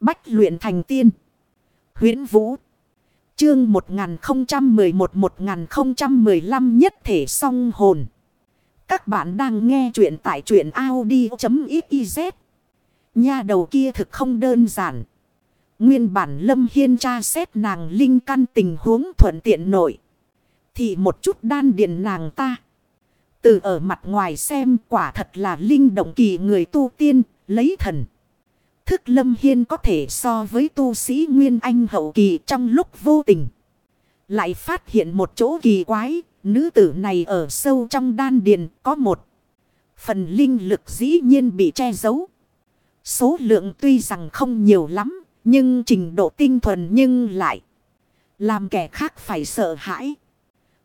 Bách luyện thành tiên. huyễn Vũ. Chương 1011-1015 nhất thể song hồn. Các bạn đang nghe truyện tại truyện Audi.xyz. nhà đầu kia thực không đơn giản. Nguyên bản Lâm Hiên tra xét nàng linh căn tình huống thuận tiện nội. Thì một chút đan điện nàng ta. Từ ở mặt ngoài xem quả thật là linh động kỳ người tu tiên, lấy thần. Thức Lâm Hiên có thể so với tu sĩ Nguyên Anh hậu kỳ trong lúc vô tình. Lại phát hiện một chỗ kỳ quái, nữ tử này ở sâu trong đan điền có một. Phần linh lực dĩ nhiên bị che giấu. Số lượng tuy rằng không nhiều lắm, nhưng trình độ tinh thuần nhưng lại làm kẻ khác phải sợ hãi.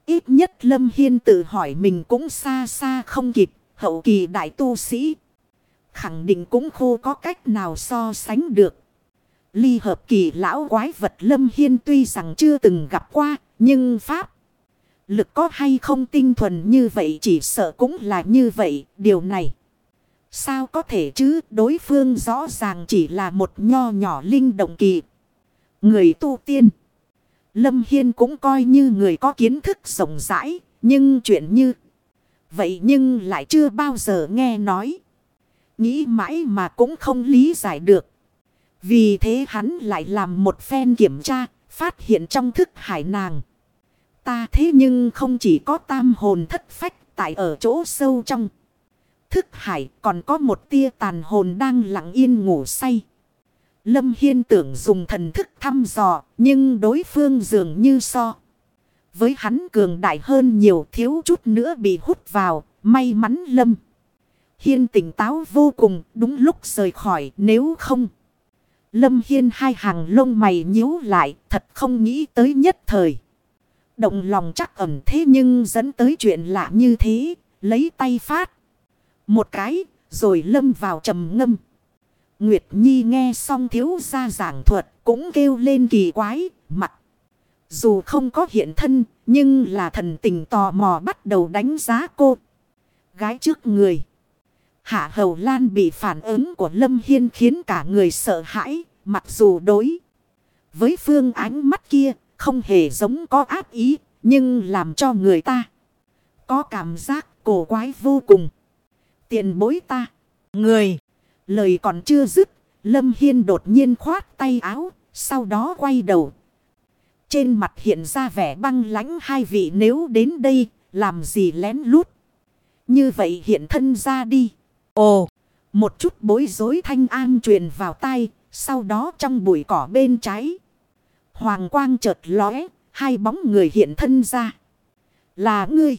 Ít nhất Lâm Hiên tự hỏi mình cũng xa xa không kịp, hậu kỳ đại tu sĩ. Khẳng định cũng khô có cách nào so sánh được. Ly hợp kỳ lão quái vật Lâm Hiên tuy rằng chưa từng gặp qua, nhưng Pháp. Lực có hay không tinh thuần như vậy chỉ sợ cũng là như vậy, điều này. Sao có thể chứ đối phương rõ ràng chỉ là một nho nhỏ linh động kỳ. Người tu tiên. Lâm Hiên cũng coi như người có kiến thức rộng rãi. Nhưng chuyện như vậy nhưng lại chưa bao giờ nghe nói. Nghĩ mãi mà cũng không lý giải được. Vì thế hắn lại làm một phen kiểm tra. Phát hiện trong thức hải nàng. Ta thế nhưng không chỉ có tam hồn thất phách tại ở chỗ sâu trong thức hải còn có một tia tàn hồn đang lặng yên ngủ say. Lâm Hiên tưởng dùng thần thức thăm dò, nhưng đối phương dường như so. Với hắn cường đại hơn nhiều thiếu chút nữa bị hút vào, may mắn Lâm. Hiên tỉnh táo vô cùng, đúng lúc rời khỏi, nếu không. Lâm Hiên hai hàng lông mày nhíu lại, thật không nghĩ tới nhất thời. Động lòng chắc ẩm thế nhưng dẫn tới chuyện lạ như thế, lấy tay phát. Một cái, rồi lâm vào trầm ngâm. Nguyệt Nhi nghe xong thiếu gia giảng thuật cũng kêu lên kỳ quái, mặt. Dù không có hiện thân, nhưng là thần tình tò mò bắt đầu đánh giá cô. Gái trước người. Hạ Hầu Lan bị phản ứng của Lâm Hiên khiến cả người sợ hãi, mặc dù đối. Với phương ánh mắt kia, không hề giống có ác ý, nhưng làm cho người ta có cảm giác cổ quái vô cùng. Tiền bối ta. Người. Lời còn chưa dứt. Lâm Hiên đột nhiên khoát tay áo. Sau đó quay đầu. Trên mặt hiện ra vẻ băng lãnh hai vị nếu đến đây. Làm gì lén lút. Như vậy hiện thân ra đi. Ồ. Một chút bối rối thanh an truyền vào tay. Sau đó trong bụi cỏ bên trái. Hoàng quang chợt lóe. Hai bóng người hiện thân ra. Là ngươi.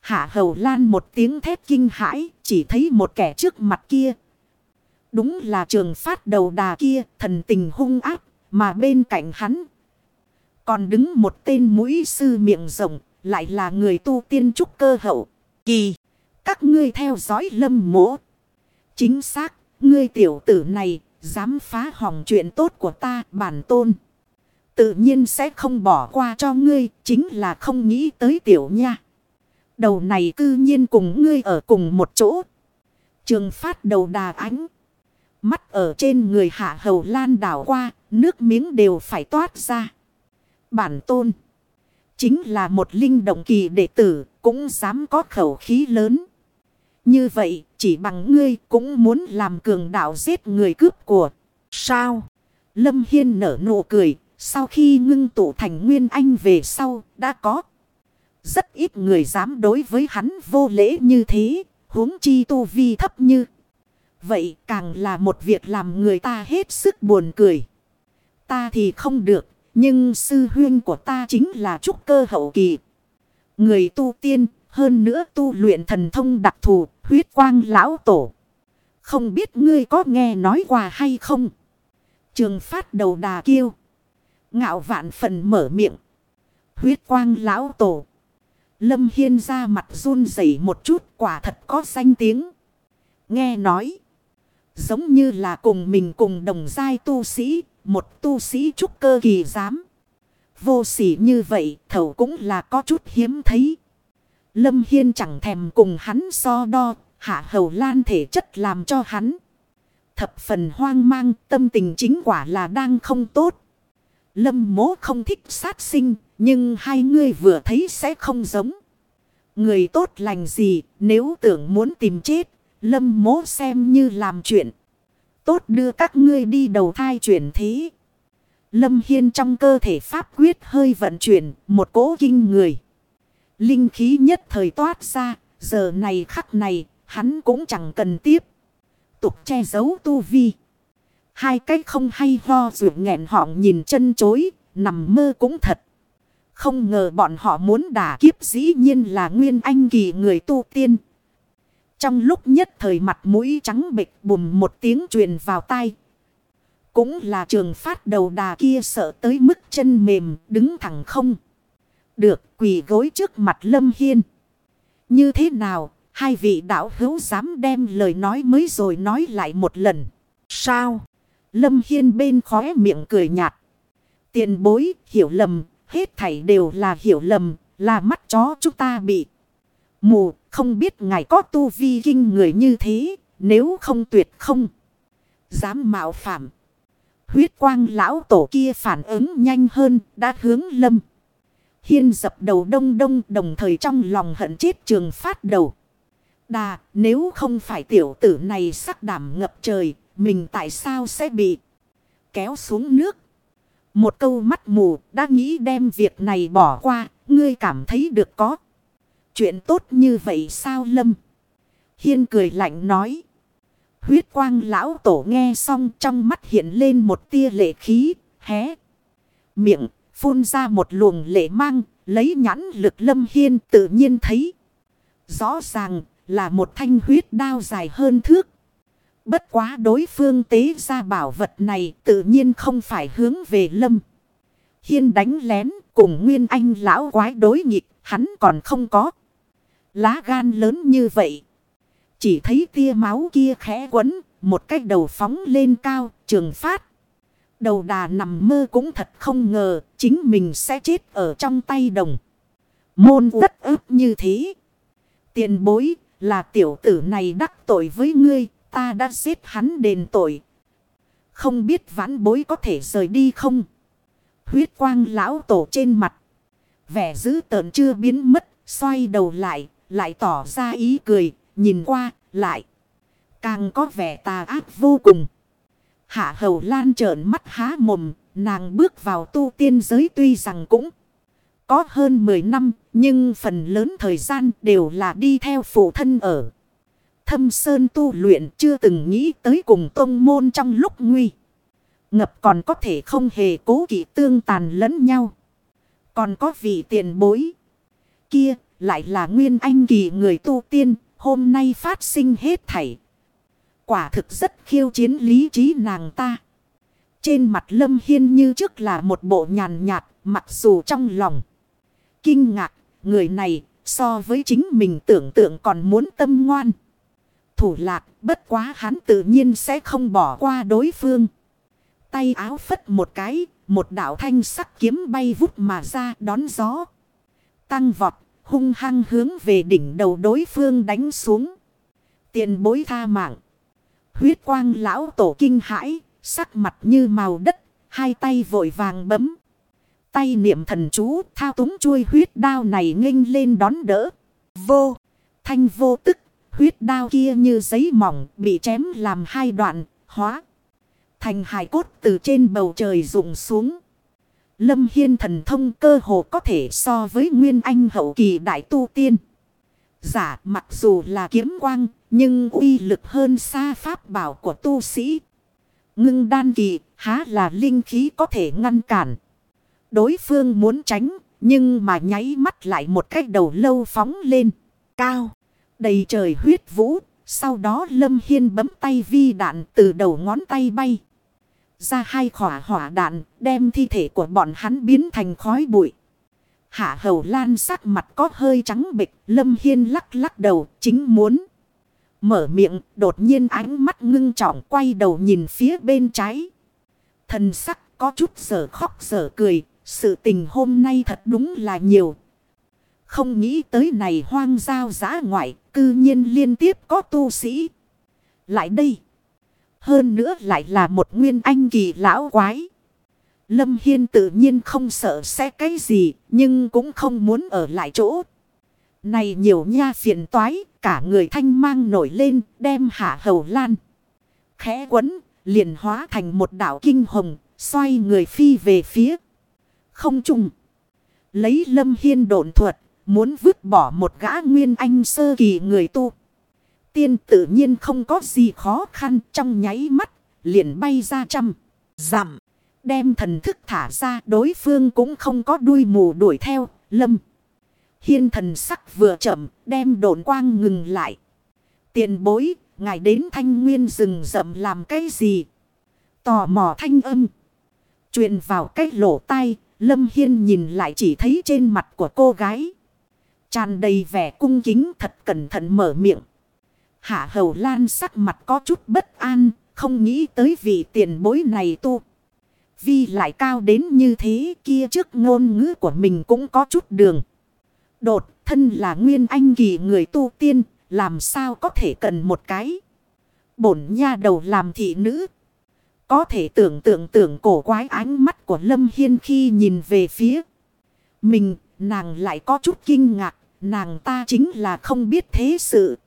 Hạ hầu lan một tiếng thét kinh hãi, chỉ thấy một kẻ trước mặt kia. Đúng là trường phát đầu đà kia, thần tình hung áp, mà bên cạnh hắn. Còn đứng một tên mũi sư miệng rộng, lại là người tu tiên trúc cơ hậu. Kỳ, các ngươi theo dõi lâm mỗ. Chính xác, ngươi tiểu tử này, dám phá hỏng chuyện tốt của ta, bản tôn. Tự nhiên sẽ không bỏ qua cho ngươi, chính là không nghĩ tới tiểu nha. Đầu này cư nhiên cùng ngươi ở cùng một chỗ. Trường phát đầu đà ánh. Mắt ở trên người hạ hầu lan đảo qua, nước miếng đều phải toát ra. Bản tôn. Chính là một linh động kỳ đệ tử, cũng dám có khẩu khí lớn. Như vậy, chỉ bằng ngươi cũng muốn làm cường đạo giết người cướp của. Sao? Lâm Hiên nở nụ cười, sau khi ngưng tụ thành nguyên anh về sau, đã có. Rất ít người dám đối với hắn vô lễ như thế, huống chi tu vi thấp như. Vậy càng là một việc làm người ta hết sức buồn cười. Ta thì không được, nhưng sư huyên của ta chính là trúc cơ hậu kỳ. Người tu tiên, hơn nữa tu luyện thần thông đặc thù, huyết quang lão tổ. Không biết ngươi có nghe nói qua hay không? Trường phát đầu đà kêu. Ngạo vạn phần mở miệng. Huyết quang lão tổ. Lâm Hiên ra mặt run rẩy một chút quả thật có danh tiếng. Nghe nói. Giống như là cùng mình cùng đồng giai tu sĩ. Một tu sĩ trúc cơ kỳ giám. Vô sỉ như vậy thầu cũng là có chút hiếm thấy. Lâm Hiên chẳng thèm cùng hắn so đo. Hạ hầu lan thể chất làm cho hắn. thập phần hoang mang, tâm tình chính quả là đang không tốt. Lâm mố không thích sát sinh, nhưng hai người vừa thấy sẽ không giống. Người tốt lành gì, nếu tưởng muốn tìm chết, lâm mố xem như làm chuyện. Tốt đưa các ngươi đi đầu thai chuyển thế. Lâm Hiên trong cơ thể pháp quyết hơi vận chuyển, một cỗ kinh người. Linh khí nhất thời toát ra, giờ này khắc này, hắn cũng chẳng cần tiếp. Tục che giấu tu vi. Hai cái không hay ho rượu nghẹn họng nhìn chân chối, nằm mơ cũng thật. Không ngờ bọn họ muốn đả kiếp dĩ nhiên là nguyên anh kỳ người tu tiên. Trong lúc nhất thời mặt mũi trắng bịch bùm một tiếng truyền vào tai. Cũng là trường phát đầu đà kia sợ tới mức chân mềm đứng thẳng không. Được quỳ gối trước mặt Lâm Hiên. Như thế nào hai vị đạo hữu dám đem lời nói mới rồi nói lại một lần. Sao? Lâm Hiên bên khóe miệng cười nhạt. Tiền bối hiểu lầm hết thảy đều là hiểu lầm là mắt chó chúng ta bị mù không biết ngài có tu vi kinh người như thế, nếu không tuyệt không. Dám mạo phạm. Huyết quang lão tổ kia phản ứng nhanh hơn, đã hướng lâm. Hiên dập đầu đông đông đồng thời trong lòng hận chết trường phát đầu. Đà, nếu không phải tiểu tử này sắc đảm ngập trời, mình tại sao sẽ bị kéo xuống nước? Một câu mắt mù đã nghĩ đem việc này bỏ qua, ngươi cảm thấy được có. Chuyện tốt như vậy sao Lâm? Hiên cười lạnh nói. Huyết quang lão tổ nghe xong trong mắt hiện lên một tia lệ khí, hé. Miệng, phun ra một luồng lệ mang, lấy nhãn lực Lâm Hiên tự nhiên thấy. Rõ ràng là một thanh huyết đao dài hơn thước. Bất quá đối phương tế ra bảo vật này tự nhiên không phải hướng về Lâm. Hiên đánh lén cùng Nguyên Anh lão quái đối nghịch, hắn còn không có lá gan lớn như vậy. Chỉ thấy tia máu kia khẽ quấn, một cái đầu phóng lên cao, trường phát. Đầu đà nằm mơ cũng thật không ngờ, chính mình sẽ chết ở trong tay đồng. Môn đất ức như thế. Tiền bối, là tiểu tử này đắc tội với ngươi, ta đã giết hắn đền tội. Không biết vãn bối có thể rời đi không? Huyết quang lão tổ trên mặt. Vẻ dữ tợn chưa biến mất, xoay đầu lại, lại tỏ ra ý cười, nhìn qua, lại. Càng có vẻ tà ác vô cùng. Hạ hầu lan trợn mắt há mồm, nàng bước vào tu tiên giới tuy rằng cũng có hơn 10 năm, nhưng phần lớn thời gian đều là đi theo phụ thân ở. Thâm Sơn tu luyện chưa từng nghĩ tới cùng tông môn trong lúc nguy. Ngập còn có thể không hề cố kỵ tương tàn lẫn nhau. Còn có vị tiền bối. Kia lại là nguyên anh kỳ người tu tiên, hôm nay phát sinh hết thảy. Quả thực rất khiêu chiến lý trí nàng ta. Trên mặt Lâm Hiên như trước là một bộ nhàn nhạt, mặc dù trong lòng. Kinh ngạc, người này so với chính mình tưởng tượng còn muốn tâm ngoan. Thủ lạc, bất quá hắn tự nhiên sẽ không bỏ qua đối phương. Tay áo phất một cái, một đạo thanh sắc kiếm bay vút mà ra đón gió. Tăng vọt hung hăng hướng về đỉnh đầu đối phương đánh xuống. Tiền bối tha mạng. Huyết quang lão tổ kinh hãi, sắc mặt như màu đất, hai tay vội vàng bấm. Tay niệm thần chú thao túng chuôi huyết đao này nghênh lên đón đỡ. Vô, thanh vô tức, huyết đao kia như giấy mỏng bị chém làm hai đoạn, hóa. Thành hài cốt từ trên bầu trời rụng xuống. Lâm Hiên thần thông cơ hồ có thể so với Nguyên Anh hậu kỳ đại tu tiên. Giả mặc dù là kiếm quang, nhưng uy lực hơn xa pháp bảo của tu sĩ. Ngưng đan kỳ, há là linh khí có thể ngăn cản. Đối phương muốn tránh, nhưng mà nháy mắt lại một cách đầu lâu phóng lên. Cao, đầy trời huyết vũ, sau đó Lâm Hiên bấm tay vi đạn từ đầu ngón tay bay ra hai khỏa hỏa đạn, đem thi thể của bọn hắn biến thành khói bụi. Hạ hầu lan sắc mặt có hơi trắng bịch, lâm hiên lắc lắc đầu, chính muốn. Mở miệng, đột nhiên ánh mắt ngưng trọng quay đầu nhìn phía bên trái. Thần sắc có chút sở khóc sở cười, sự tình hôm nay thật đúng là nhiều. Không nghĩ tới này hoang giao giá ngoại, cư nhiên liên tiếp có tu sĩ. Lại đây. Hơn nữa lại là một nguyên anh kỳ lão quái. Lâm Hiên tự nhiên không sợ sẽ cái gì, nhưng cũng không muốn ở lại chỗ. Này nhiều nha phiền toái, cả người thanh mang nổi lên, đem hạ hầu lan. Khẽ quấn, liền hóa thành một đảo kinh hồng, xoay người phi về phía. Không trùng. Lấy lâm hiên độn thuật, muốn vứt bỏ một gã nguyên anh sơ kỳ người tu. Tiên tự nhiên không có gì khó khăn trong nháy mắt, liền bay ra trăm. Dặm, đem thần thức thả ra đối phương cũng không có đuôi mù đuổi theo, lâm. Hiên thần sắc vừa chậm, đem độn quang ngừng lại. Tiền bối, ngài đến thanh nguyên rừng rậm làm cái gì? Tò mò thanh âm. truyền vào cái lỗ tai, Lâm Hiên nhìn lại chỉ thấy trên mặt của cô gái. tràn đầy vẻ cung kính thật cẩn thận mở miệng. Hạ hầu lan sắc mặt có chút bất an, không nghĩ tới vị tiền bối này tu. Vi lại cao đến như thế kia trước ngôn ngữ của mình cũng có chút đường. Đột thân là nguyên anh kỳ người tu tiên, làm sao có thể cần một cái. Bổn nha đầu làm thị nữ. Có thể tưởng tượng tưởng cổ quái ánh mắt của Lâm Hiên khi nhìn về phía. Mình, nàng lại có chút kinh ngạc, nàng ta chính là không biết thế sự.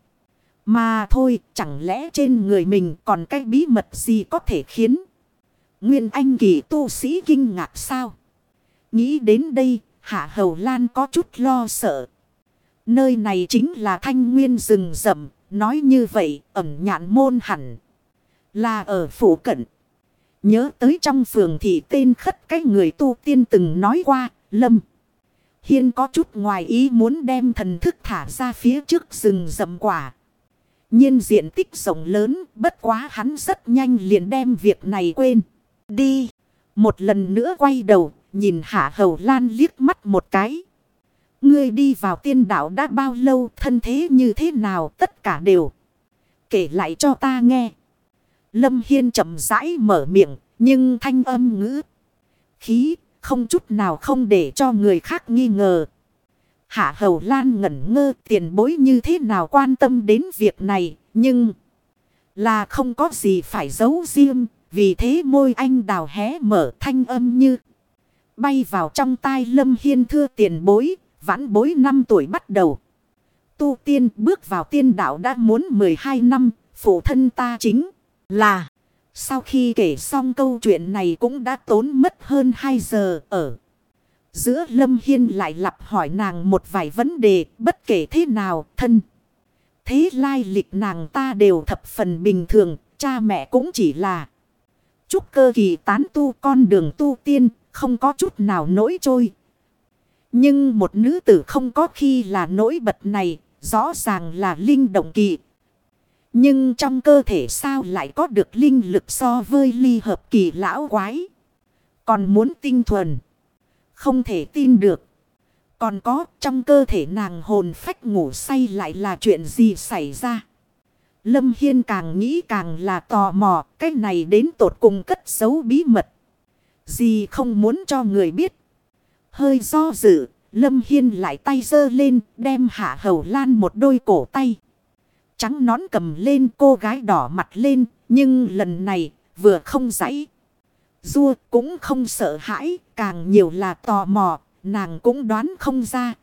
Mà thôi, chẳng lẽ trên người mình còn cái bí mật gì có thể khiến Nguyên Anh kỳ tu sĩ kinh ngạc sao? Nghĩ đến đây, Hạ Hầu Lan có chút lo sợ. Nơi này chính là thanh nguyên rừng rậm, nói như vậy, ẩm nhạn môn hẳn. Là ở phủ cận. Nhớ tới trong phường thị tên khất cái người tu tiên từng nói qua, lâm. Hiên có chút ngoài ý muốn đem thần thức thả ra phía trước rừng rậm quả. nhiên diện tích rộng lớn, bất quá hắn rất nhanh liền đem việc này quên. Đi. Một lần nữa quay đầu, nhìn Hạ Hầu Lan liếc mắt một cái. Ngươi đi vào tiên đạo đã bao lâu, thân thế như thế nào, tất cả đều. Kể lại cho ta nghe. Lâm Hiên chậm rãi mở miệng, nhưng thanh âm ngữ. Khí, không chút nào không để cho người khác nghi ngờ. Hạ Hầu Lan ngẩn ngơ tiền bối như thế nào quan tâm đến việc này, nhưng là không có gì phải giấu riêng, vì thế môi anh đào hé mở thanh âm như bay vào trong tai Lâm Hiên thưa tiền bối, vãn bối 5 tuổi bắt đầu. Tu tiên bước vào tiên đạo đã muốn 12 năm, phụ thân ta chính là. Sau khi kể xong câu chuyện này cũng đã tốn mất hơn 2 giờ ở. Giữa Lâm Hiên lại lặp hỏi nàng một vài vấn đề bất kể thế nào thân. Thế lai lịch nàng ta đều thập phần bình thường, cha mẹ cũng chỉ là chúc cơ kỳ tán tu con đường tu tiên, không có chút nào nổi trôi. Nhưng một nữ tử không có khi là nổi bật này, rõ ràng là linh động kỳ. Nhưng trong cơ thể sao lại có được linh lực so với ly hợp kỳ lão quái. Còn muốn tinh thuần. Không thể tin được. Còn có trong cơ thể nàng hồn phách ngủ say lại là chuyện gì xảy ra. Lâm Hiên càng nghĩ càng là tò mò. Cái này đến tột cùng cất giấu bí mật. Gì không muốn cho người biết. Hơi do dự. Lâm Hiên lại tay giơ lên, đem hạ hầu lan một đôi cổ tay. Trắng nón cầm lên, cô gái đỏ mặt lên. Nhưng lần này, vừa không giãy. Dua cũng không sợ hãi. Càng nhiều là tò mò. Nàng cũng đoán không ra.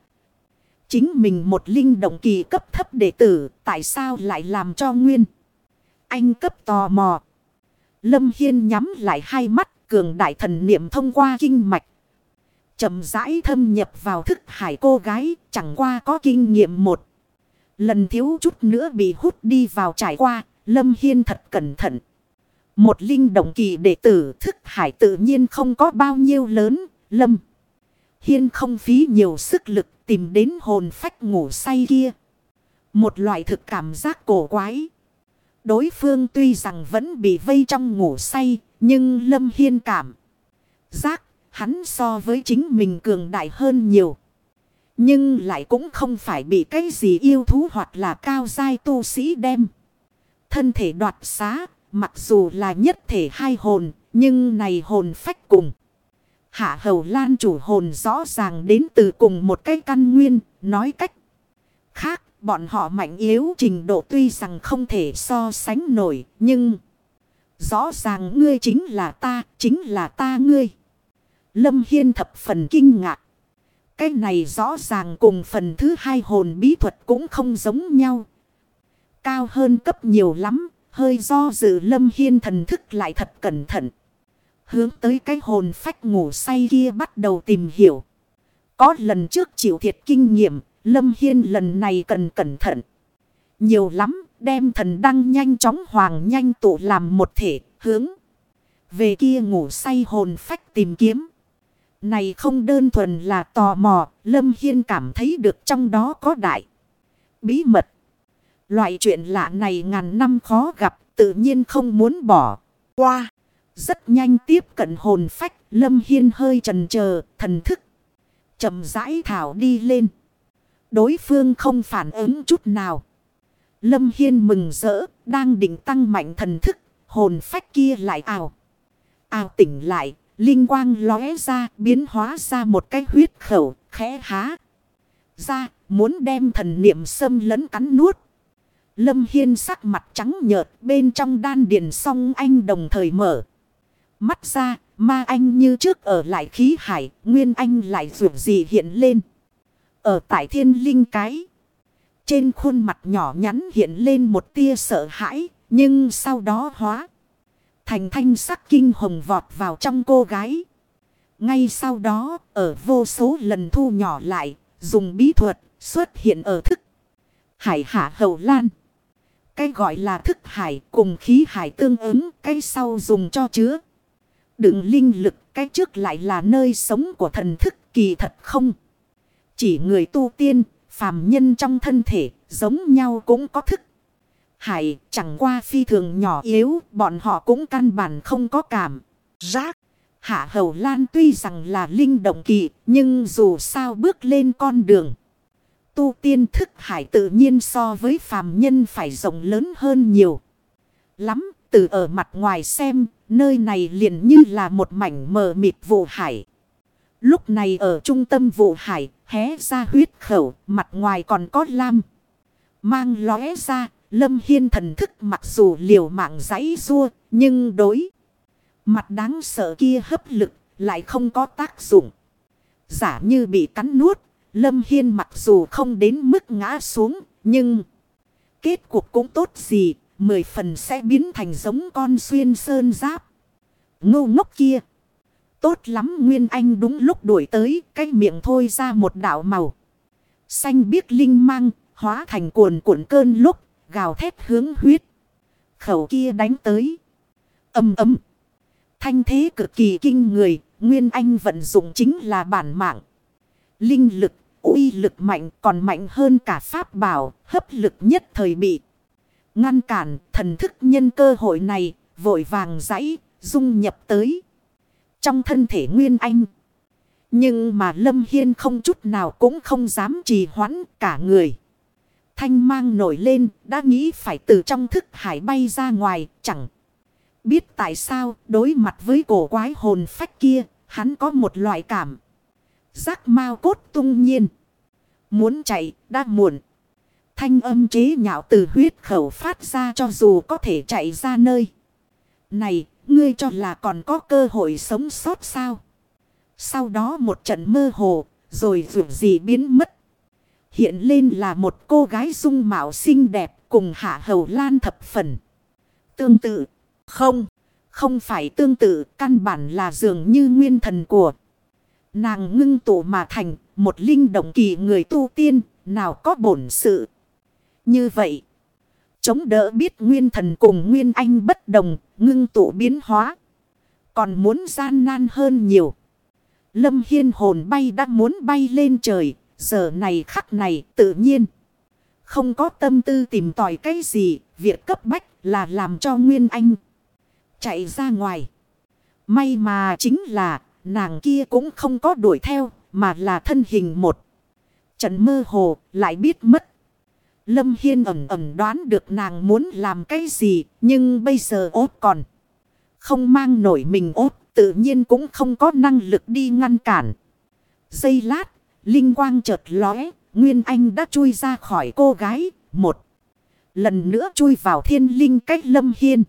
Chính mình một linh động kỳ cấp thấp đệ tử. Tại sao lại làm cho nguyên. Anh cấp tò mò. Lâm Hiên nhắm lại hai mắt. Cường đại thần niệm thông qua kinh mạch chậm rãi thâm nhập vào thức hải cô gái, chẳng qua có kinh nghiệm một. Lần thiếu chút nữa bị hút đi vào trải qua, Lâm Hiên thật cẩn thận. Một linh động kỳ đệ tử thức hải tự nhiên không có bao nhiêu lớn, Lâm. Hiên không phí nhiều sức lực tìm đến hồn phách ngủ say kia. Một loại thực cảm giác cổ quái. Đối phương tuy rằng vẫn bị vây trong ngủ say, nhưng Lâm Hiên cảm giác Hắn so với chính mình cường đại hơn nhiều. Nhưng lại cũng không phải bị cái gì yêu thú hoặc là cao dai tu sĩ đem. Thân thể đoạt xá, mặc dù là nhất thể hai hồn, nhưng này hồn phách cùng. Hạ hầu lan chủ hồn rõ ràng đến từ cùng một cái căn nguyên, nói cách khác, bọn họ mạnh yếu trình độ tuy rằng không thể so sánh nổi, nhưng Rõ ràng ngươi chính là ta, chính là ta ngươi. Lâm Hiên thập phần kinh ngạc. Cái này rõ ràng cùng phần thứ hai hồn bí thuật cũng không giống nhau. Cao hơn cấp nhiều lắm, hơi do dự Lâm Hiên thần thức lại thật cẩn thận. Hướng tới cái hồn phách ngủ say kia bắt đầu tìm hiểu. Có lần trước chịu thiệt kinh nghiệm, Lâm Hiên lần này cần cẩn thận. Nhiều lắm, đem thần đăng nhanh chóng hoàng nhanh tụ làm một thể, hướng. Về kia ngủ say hồn phách tìm kiếm. Này không đơn thuần là tò mò, Lâm Hiên cảm thấy được trong đó có đại. Bí mật. Loại chuyện lạ này ngàn năm khó gặp, tự nhiên không muốn bỏ qua. Rất nhanh tiếp cận hồn phách, Lâm Hiên hơi trần chờ thần thức. chậm rãi thảo đi lên. Đối phương không phản ứng chút nào. Lâm Hiên mừng rỡ, đang định tăng mạnh thần thức, hồn phách kia lại ảo. Ảo tỉnh lại, linh quang lóe ra, biến hóa ra một cái huyết khẩu, khẽ há. Ra, muốn đem thần niệm xâm lấn cắn nuốt. Lâm Hiên sắc mặt trắng nhợt bên trong đan điền song anh đồng thời mở. Mắt ra, ma anh như trước ở lại khí hải, nguyên anh lại rượu gì hiện lên. Ở tại thiên linh cái. Trên khuôn mặt nhỏ nhắn hiện lên một tia sợ hãi, nhưng sau đó hóa. Thành thanh sắc kinh hồng vọt vào trong cô gái. Ngay sau đó, ở vô số lần thu nhỏ lại, dùng bí thuật xuất hiện ở thức. Hải hạ hầu lan. Cái gọi là thức hải cùng khí hải tương ứng, cái sau dùng cho chứa. Đựng linh lực, cái trước lại là nơi sống của thần thức kỳ thật không. Chỉ người tu tiên, phàm nhân trong thân thể, giống nhau cũng có thức. Hải chẳng qua phi thường nhỏ yếu, bọn họ cũng căn bản không có cảm. Giác. Hạ Hầu Lan tuy rằng là linh động kỳ, nhưng dù sao bước lên con đường. Tu tiên thức hải tự nhiên so với phàm nhân phải rộng lớn hơn nhiều. Lắm, từ ở mặt ngoài xem, nơi này liền như là một mảnh mờ mịt vụ hải. Lúc này ở trung tâm vụ hải, hé ra huyết khẩu, mặt ngoài còn có lam. Mang lóe ra, lâm hiên thần thức mặc dù liều mạng giấy rua, nhưng đối. Mặt đáng sợ kia hấp lực, lại không có tác dụng. Giả như bị cắn nuốt, lâm hiên mặc dù không đến mức ngã xuống, nhưng... Kết cuộc cũng tốt gì, mười phần sẽ biến thành giống con xuyên sơn giáp. Ngô ngốc kia. Tốt lắm Nguyên Anh đúng lúc đuổi tới cái miệng thôi ra một đảo màu. Xanh biếc linh mang hóa thành cuồn cuộn cơn lúc gào thét hướng huyết. Khẩu kia đánh tới. Âm ấm. Thanh thế cực kỳ kinh người. Nguyên Anh vận dụng chính là bản mạng. Linh lực, uy lực mạnh còn mạnh hơn cả pháp bảo, hấp lực nhất thời bị. Ngăn cản thần thức nhân cơ hội này, vội vàng giãy, dung nhập tới trong thân thể Nguyên Anh. Nhưng mà Lâm Hiên không chút nào cũng không dám trì hoãn cả người. Thanh mang nổi lên, đã nghĩ phải từ trong thức hải bay ra ngoài, chẳng biết tại sao đối mặt với cổ quái hồn phách kia, hắn có một loại cảm. Giác mau cốt tung nhiên. Muốn chạy, đã muộn. Thanh âm chế nhạo từ huyết khẩu phát ra cho dù có thể chạy ra nơi. Này, Ngươi cho là còn có cơ hội sống sót sao? Sau đó một trận mơ hồ, rồi dù gì biến mất. Hiện lên là một cô gái dung mạo xinh đẹp cùng hạ hầu lan thập phần. Tương tự, không, không phải tương tự, căn bản là dường như nguyên thần của. Nàng ngưng tụ mà thành một linh động kỳ người tu tiên, nào có bổn sự. Như vậy, chống đỡ biết nguyên thần cùng nguyên anh bất đồng, ngưng tụ biến hóa. Còn muốn gian nan hơn nhiều. Lâm Hiên hồn bay đã muốn bay lên trời, giờ này khắc này tự nhiên. Không có tâm tư tìm tòi cái gì, việc cấp bách là làm cho Nguyên Anh chạy ra ngoài. May mà chính là nàng kia cũng không có đuổi theo, mà là thân hình một. Trận mơ hồ lại biết mất. Lâm Hiên ẩm ẩm đoán được nàng muốn làm cái gì, nhưng bây giờ ốt còn. Không mang nổi mình ốt, tự nhiên cũng không có năng lực đi ngăn cản. Giây lát, linh quang chợt lóe, Nguyên Anh đã chui ra khỏi cô gái, một. Lần nữa chui vào thiên linh cách Lâm Hiên.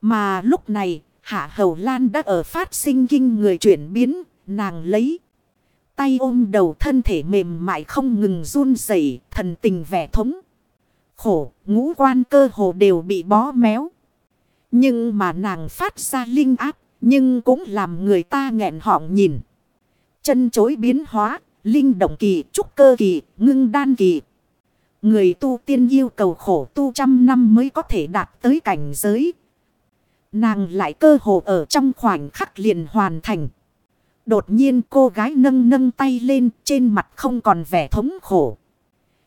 Mà lúc này, Hạ Hầu Lan đã ở phát sinh kinh người chuyển biến, nàng lấy. Tay ôm đầu thân thể mềm mại không ngừng run rẩy thần tình vẻ thống. Khổ, ngũ quan cơ hồ đều bị bó méo. Nhưng mà nàng phát ra linh áp, nhưng cũng làm người ta nghẹn họng nhìn. Chân chối biến hóa, linh động kỳ, trúc cơ kỳ, ngưng đan kỳ. Người tu tiên yêu cầu khổ tu trăm năm mới có thể đạt tới cảnh giới. Nàng lại cơ hồ ở trong khoảnh khắc liền hoàn thành. Đột nhiên cô gái nâng nâng tay lên trên mặt không còn vẻ thống khổ.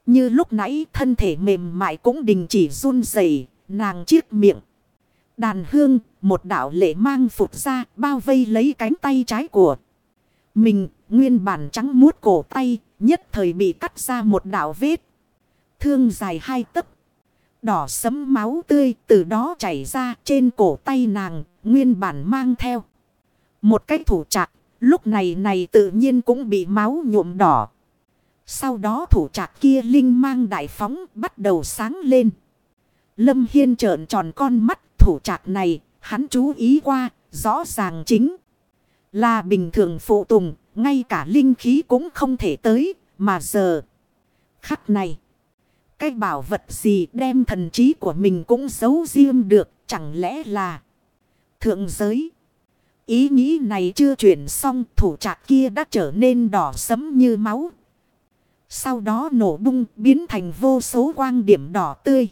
Như lúc nãy thân thể mềm mại cũng đình chỉ run rẩy nàng chiếc miệng. Đàn hương, một đạo lệ mang phụt ra, bao vây lấy cánh tay trái của mình, nguyên bản trắng muốt cổ tay, nhất thời bị cắt ra một đạo vết. Thương dài hai tấc. Đỏ sấm máu tươi từ đó chảy ra trên cổ tay nàng, nguyên bản mang theo. Một cái thủ trạc, lúc này này tự nhiên cũng bị máu nhuộm đỏ. Sau đó thủ trạc kia linh mang đại phóng bắt đầu sáng lên. Lâm Hiên trợn tròn con mắt thủ trạc này, hắn chú ý qua, rõ ràng chính là bình thường phụ tùng, ngay cả linh khí cũng không thể tới, mà giờ khắc này. Cái bảo vật gì đem thần trí của mình cũng giấu riêng được, chẳng lẽ là thượng giới. Ý nghĩ này chưa chuyển xong, thủ trạc kia đã trở nên đỏ sẫm như máu. Sau đó nổ bung biến thành vô số quang điểm đỏ tươi.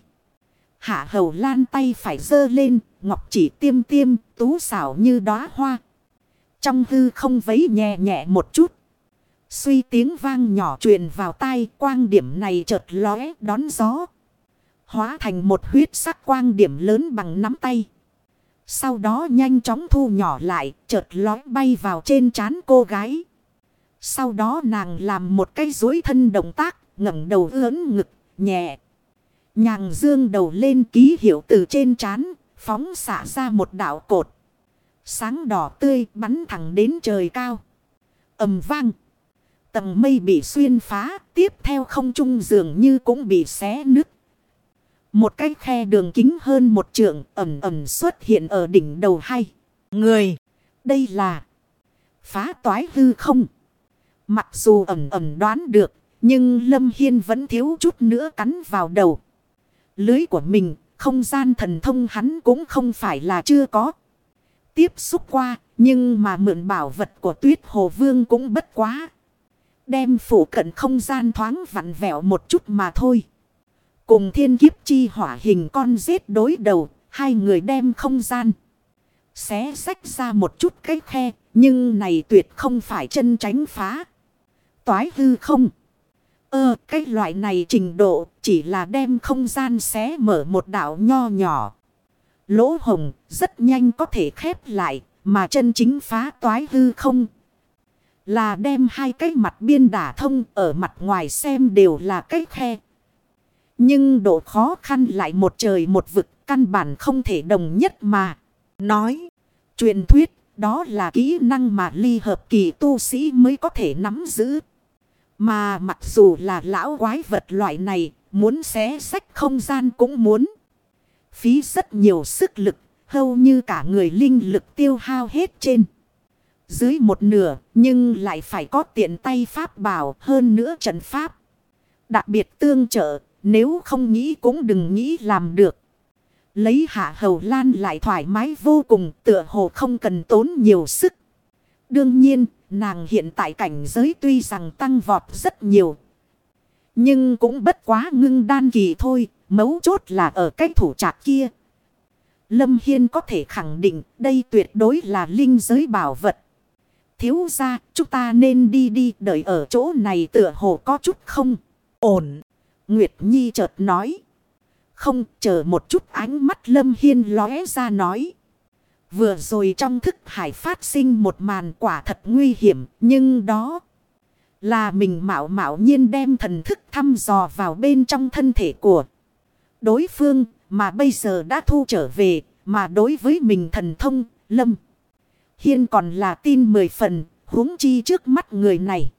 Hạ hầu lan tay phải dơ lên, ngọc chỉ tiêm tiêm, tú xảo như đóa hoa. Trong hư không vấy nhẹ nhẹ một chút. Suy tiếng vang nhỏ truyền vào tai quang điểm này chợt lóe đón gió. Hóa thành một huyết sắc quang điểm lớn bằng nắm tay. Sau đó nhanh chóng thu nhỏ lại chợt lói bay vào trên trán cô gái. Sau đó nàng làm một cái dối thân động tác ngẩng đầu ướn ngực nhẹ. Nhàng dương đầu lên ký hiệu từ trên trán, phóng xả ra một đạo cột. Sáng đỏ tươi bắn thẳng đến trời cao. ầm vang. Tầng mây bị xuyên phá, tiếp theo không trung dường như cũng bị xé nứt. Một cái khe đường kính hơn một trượng ẩm ẩm xuất hiện ở đỉnh đầu hai. Người, đây là phá toái hư không? Mặc dù ẩm ẩm đoán được, nhưng Lâm Hiên vẫn thiếu chút nữa cắn vào đầu lưới của mình, không gian thần thông hắn cũng không phải là chưa có. Tiếp xúc qua, nhưng mà mượn bảo vật của tuyết hồ vương cũng bất quá. Đem phủ cận không gian thoáng vặn vẹo một chút mà thôi. Cùng thiên kiếp chi hỏa hình con giết đối đầu, hai người đem không gian. Xé sách ra một chút cái khe, nhưng này tuyệt không phải chân tránh phá. Toái hư không. Ơ, cái loại này trình độ chỉ là đem không gian xé mở một đảo nho nhỏ. Lỗ hồng rất nhanh có thể khép lại, mà chân chính phá toái hư không. Là đem hai cái mặt biên đả thông ở mặt ngoài xem đều là cái khe. Nhưng độ khó khăn lại một trời một vực căn bản không thể đồng nhất mà. Nói, truyền thuyết đó là kỹ năng mà ly hợp kỳ tu sĩ mới có thể nắm giữ. Mà mặc dù là lão quái vật loại này, muốn xé sách không gian cũng muốn. Phí rất nhiều sức lực, hầu như cả người linh lực tiêu hao hết trên. Dưới một nửa, nhưng lại phải có tiện tay pháp bảo hơn nữa trận pháp. Đặc biệt tương trợ, nếu không nghĩ cũng đừng nghĩ làm được. Lấy hạ hầu lan lại thoải mái vô cùng, tựa hồ không cần tốn nhiều sức. Đương nhiên, Nàng hiện tại cảnh giới tuy rằng tăng vọt rất nhiều. Nhưng cũng bất quá ngưng đan kỳ thôi. Mấu chốt là ở cái thủ trạc kia. Lâm Hiên có thể khẳng định đây tuyệt đối là linh giới bảo vật. Thiếu ra chúng ta nên đi đi đợi ở chỗ này tựa hồ có chút không. Ổn. Nguyệt Nhi chợt nói. Không chờ một chút ánh mắt Lâm Hiên lóe ra nói. Vừa rồi trong thức hải phát sinh một màn quả thật nguy hiểm. Nhưng đó là mình mạo mạo nhiên đem thần thức thăm dò vào bên trong thân thể của đối phương. Mà bây giờ đã thu trở về. Mà đối với mình thần thông, lâm. Hiên còn là tin mười phần, huống chi trước mắt người này.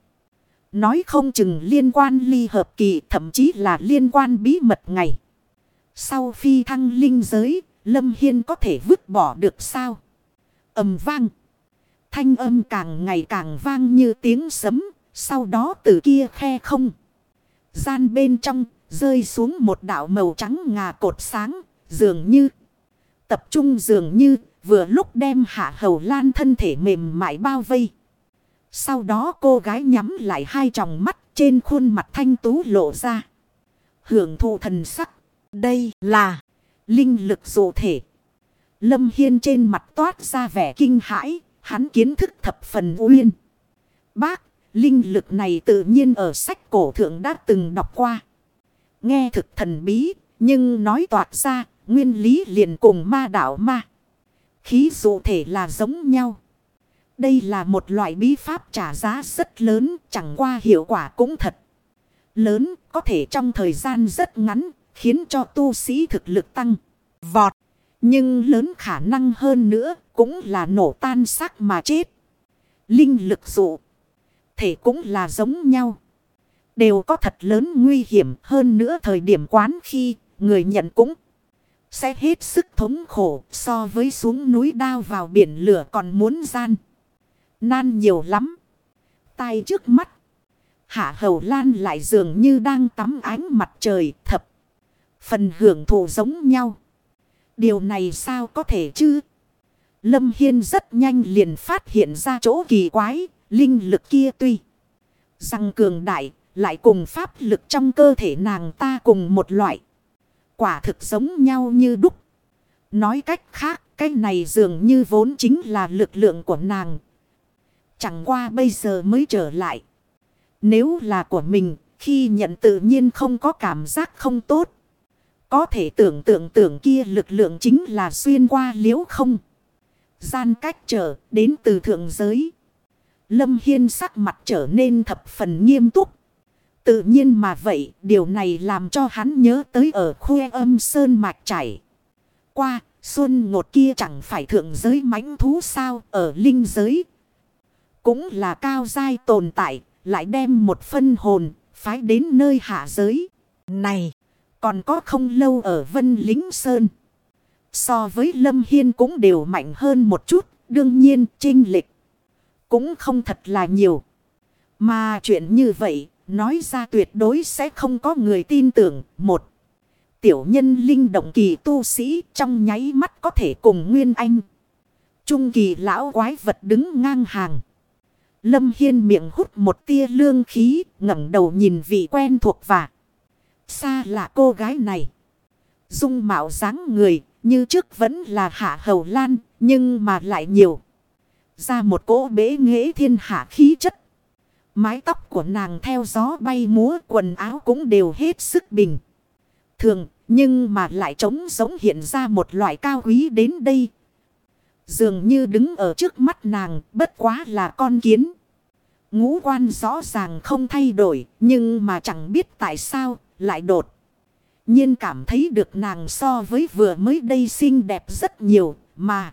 Nói không chừng liên quan ly hợp kỳ, thậm chí là liên quan bí mật ngày. Sau phi thăng linh giới, Lâm Hiên có thể vứt bỏ được sao? âm vang. Thanh âm càng ngày càng vang như tiếng sấm. Sau đó từ kia khe không. Gian bên trong rơi xuống một đảo màu trắng ngà cột sáng. Dường như. Tập trung dường như vừa lúc đem hạ hầu lan thân thể mềm mại bao vây. Sau đó cô gái nhắm lại hai tròng mắt trên khuôn mặt thanh tú lộ ra. Hưởng thụ thần sắc. Đây là linh lực dụ thể. Lâm Hiên trên mặt toát ra vẻ kinh hãi. Hắn kiến thức thập phần uyên. Bác, linh lực này tự nhiên ở sách cổ thượng đã từng đọc qua. Nghe thực thần bí, nhưng nói toát ra, nguyên lý liền cùng ma đảo ma. Khí dụ thể là giống nhau. Đây là một loại bí pháp trả giá rất lớn, chẳng qua hiệu quả cũng thật. Lớn, có thể trong thời gian rất ngắn, khiến cho tu sĩ thực lực tăng, vọt. Nhưng lớn khả năng hơn nữa, cũng là nổ tan xác mà chết. Linh lực dụ, thể cũng là giống nhau. Đều có thật lớn nguy hiểm hơn nữa thời điểm quán khi người nhận cũng sẽ hết sức thống khổ so với xuống núi đao vào biển lửa còn muốn gian. Nan nhiều lắm. tay trước mắt. Hạ hầu lan lại dường như đang tắm ánh mặt trời thập. Phần hưởng thụ giống nhau. Điều này sao có thể chứ? Lâm Hiên rất nhanh liền phát hiện ra chỗ kỳ quái. Linh lực kia tuy rằng cường đại lại cùng pháp lực trong cơ thể nàng ta cùng một loại. Quả thực giống nhau như đúc. Nói cách khác, cái này dường như vốn chính là lực lượng của nàng. Chẳng qua bây giờ mới trở lại. Nếu là của mình, khi nhận tự nhiên không có cảm giác không tốt. Có thể tưởng tượng tưởng kia lực lượng chính là xuyên qua liễu không. Gian cách trở đến từ thượng giới. Lâm Hiên sắc mặt trở nên thập phần nghiêm túc. Tự nhiên mà vậy, điều này làm cho hắn nhớ tới ở khuê âm sơn mạch chảy. Qua, xuân ngột kia chẳng phải thượng giới mãnh thú sao, ở linh giới. Cũng là cao giai tồn tại, lại đem một phân hồn, phái đến nơi hạ giới. Này, còn có không lâu ở Vân Lính Sơn. So với Lâm Hiên cũng đều mạnh hơn một chút, đương nhiên trinh lịch. Cũng không thật là nhiều. Mà chuyện như vậy, nói ra tuyệt đối sẽ không có người tin tưởng. Một, tiểu nhân linh động kỳ tu sĩ trong nháy mắt có thể cùng Nguyên Anh. Trung kỳ lão quái vật đứng ngang hàng. Lâm Hiên miệng hút một tia lương khí, ngẩng đầu nhìn vị quen thuộc và xa là cô gái này. Dung mạo dáng người, như trước vẫn là hạ hầu lan, nhưng mà lại nhiều. Ra một cỗ bế nghệ thiên hạ khí chất. Mái tóc của nàng theo gió bay múa quần áo cũng đều hết sức bình. Thường nhưng mà lại trống giống hiện ra một loại cao quý đến đây. Dường như đứng ở trước mắt nàng bất quá là con kiến. Ngũ quan rõ ràng không thay đổi nhưng mà chẳng biết tại sao lại đột. nhiên cảm thấy được nàng so với vừa mới đây xinh đẹp rất nhiều mà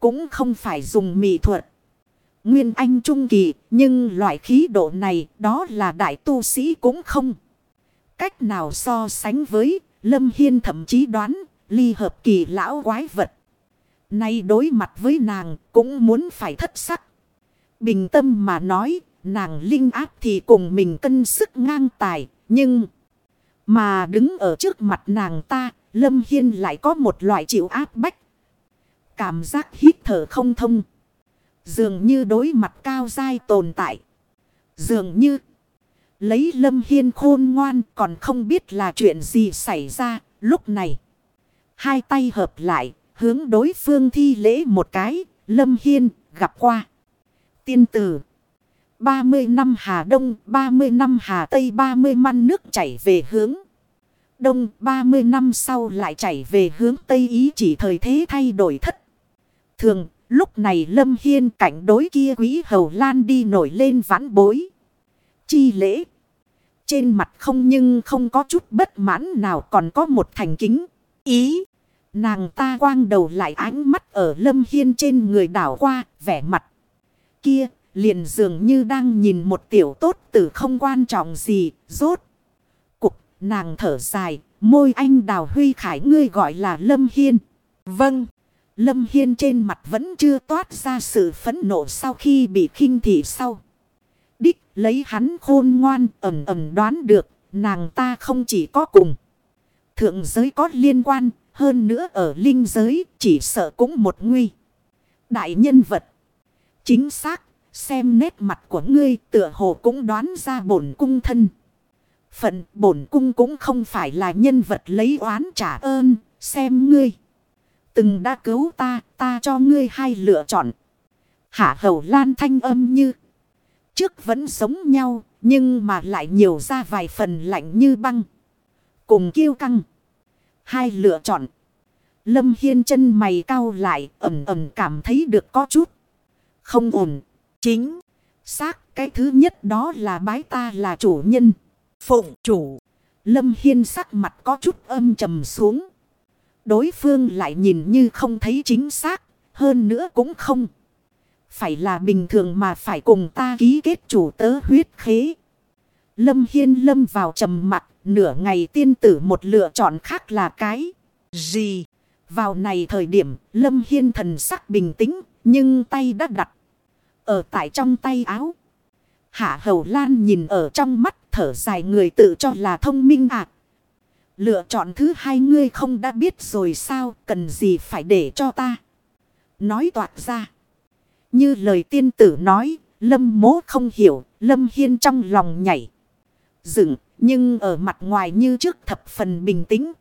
cũng không phải dùng mỹ thuật. Nguyên Anh Trung Kỳ, nhưng loại khí độ này đó là đại tu sĩ cũng không. Cách nào so sánh với Lâm Hiên thậm chí đoán ly hợp kỳ lão quái vật. Nay đối mặt với nàng cũng muốn phải thất sắc. Bình tâm mà nói, nàng linh áp thì cùng mình cân sức ngang tài, nhưng... Mà đứng ở trước mặt nàng ta, Lâm Hiên lại có một loại chịu áp bách. Cảm giác hít thở không thông. Dường như đối mặt cao dai tồn tại. Dường như lấy Lâm Hiên khôn ngoan còn không biết là chuyện gì xảy ra lúc này. Hai tay hợp lại, hướng đối phương thi lễ một cái, Lâm Hiên gặp qua. Tiên tử. 30 năm Hà Đông, 30 năm Hà Tây, 30 măn nước chảy về hướng. Đông, 30 năm sau lại chảy về hướng Tây ý chỉ thời thế thay đổi thất. Thường, Lúc này Lâm Hiên cảnh đối kia quý hầu lan đi nổi lên vãn bối. Chi lễ. Trên mặt không nhưng không có chút bất mãn nào còn có một thành kính. Ý. Nàng ta quang đầu lại ánh mắt ở Lâm Hiên trên người đảo qua vẻ mặt. Kia liền dường như đang nhìn một tiểu tốt tử không quan trọng gì. Rốt. Cục nàng thở dài. Môi anh đào huy khải ngươi gọi là Lâm Hiên. Vâng. Lâm Hiên trên mặt vẫn chưa toát ra sự phẫn nộ sau khi bị khinh thị sau. Đích lấy hắn khôn ngoan ẩm ẩm đoán được nàng ta không chỉ có cùng. Thượng giới có liên quan hơn nữa ở linh giới chỉ sợ cũng một nguy. Đại nhân vật. Chính xác xem nét mặt của ngươi tựa hồ cũng đoán ra bổn cung thân. Phận bổn cung cũng không phải là nhân vật lấy oán trả ơn xem ngươi. Từng đã cứu ta, ta cho ngươi hai lựa chọn. Hạ hầu lan thanh âm như. Trước vẫn sống nhau, nhưng mà lại nhiều ra vài phần lạnh như băng. Cùng kiêu căng. Hai lựa chọn. Lâm Hiên chân mày cau lại, ẩm ẩm cảm thấy được có chút. Không ổn. Chính. Xác cái thứ nhất đó là bái ta là chủ nhân. Phụng chủ. Lâm Hiên sắc mặt có chút âm trầm xuống. Đối phương lại nhìn như không thấy chính xác. Hơn nữa cũng không. Phải là bình thường mà phải cùng ta ký kết chủ tớ huyết khế. Lâm Hiên lâm vào trầm mặt. Nửa ngày tiên tử một lựa chọn khác là cái gì. Vào này thời điểm Lâm Hiên thần sắc bình tĩnh. Nhưng tay đã đặt. Ở tại trong tay áo. Hạ Hầu Lan nhìn ở trong mắt thở dài người tự cho là thông minh ạ. Lựa chọn thứ hai ngươi không đã biết rồi sao, cần gì phải để cho ta. Nói toạc ra. Như lời tiên tử nói, lâm mố không hiểu, lâm hiên trong lòng nhảy. Dựng, nhưng ở mặt ngoài như trước thập phần bình tĩnh.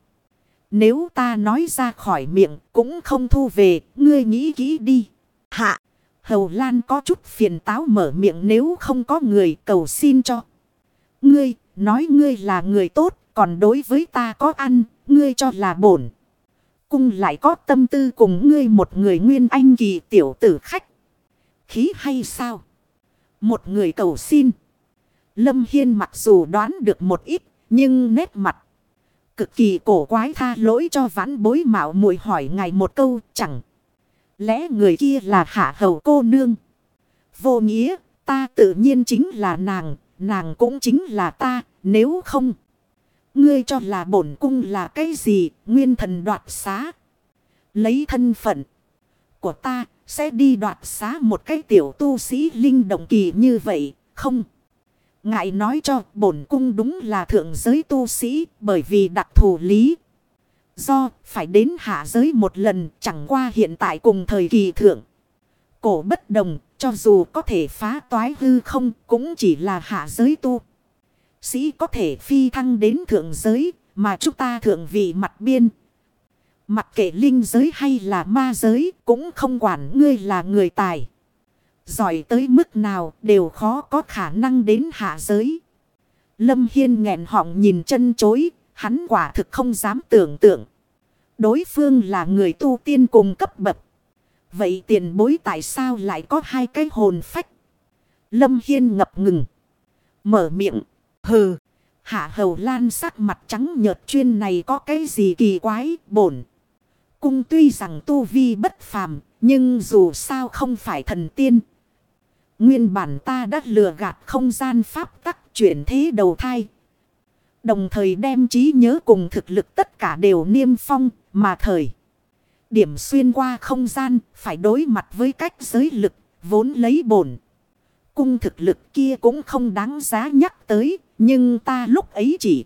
Nếu ta nói ra khỏi miệng, cũng không thu về, ngươi nghĩ kỹ đi. Hạ, hầu lan có chút phiền táo mở miệng nếu không có người cầu xin cho. Ngươi, nói ngươi là người tốt, còn đối với ta có ăn, ngươi cho là bổn. Cung lại có tâm tư cùng ngươi một người nguyên anh kỳ tiểu tử khách. Khí hay sao? Một người cầu xin. Lâm Hiên mặc dù đoán được một ít, nhưng nét mặt. Cực kỳ cổ quái tha lỗi cho vãn bối mạo muội hỏi ngài một câu chẳng. Lẽ người kia là hạ hầu cô nương. Vô nghĩa, ta tự nhiên chính là nàng, nàng cũng chính là ta, nếu không. Ngươi cho là bổn cung là cái gì, nguyên thần đoạt xá. Lấy thân phận của ta, sẽ đi đoạt xá một cái tiểu tu sĩ linh động kỳ như vậy, không? Ngại nói cho, bổn cung đúng là thượng giới tu sĩ, bởi vì đặc thù lý. Do, phải đến hạ giới một lần, chẳng qua hiện tại cùng thời kỳ thượng. Cổ bất đồng, cho dù có thể phá toái hư không, cũng chỉ là hạ giới tu. Sĩ có thể phi thăng đến thượng giới, mà chúng ta thượng vị mặt biên. Mặc kệ linh giới hay là ma giới, cũng không quản ngươi là người tài. Giỏi tới mức nào đều khó có khả năng đến hạ giới. Lâm Hiên nghẹn họng nhìn chân chối, hắn quả thực không dám tưởng tượng. Đối phương là người tu tiên cùng cấp bậc. Vậy tiền bối tại sao lại có hai cái hồn phách? Lâm Hiên ngập ngừng. Mở miệng. Hừ. Hạ hầu lan sắc mặt trắng nhợt chuyên này có cái gì kỳ quái bổn. Cung tuy rằng tu vi bất phàm. Nhưng dù sao không phải thần tiên. Nguyên bản ta đã lừa gạt không gian pháp tắc chuyển thế đầu thai. Đồng thời đem trí nhớ cùng thực lực tất cả đều niêm phong mà thời. Điểm xuyên qua không gian phải đối mặt với cách giới lực vốn lấy bổn. Cung thực lực kia cũng không đáng giá nhắc tới, nhưng ta lúc ấy chỉ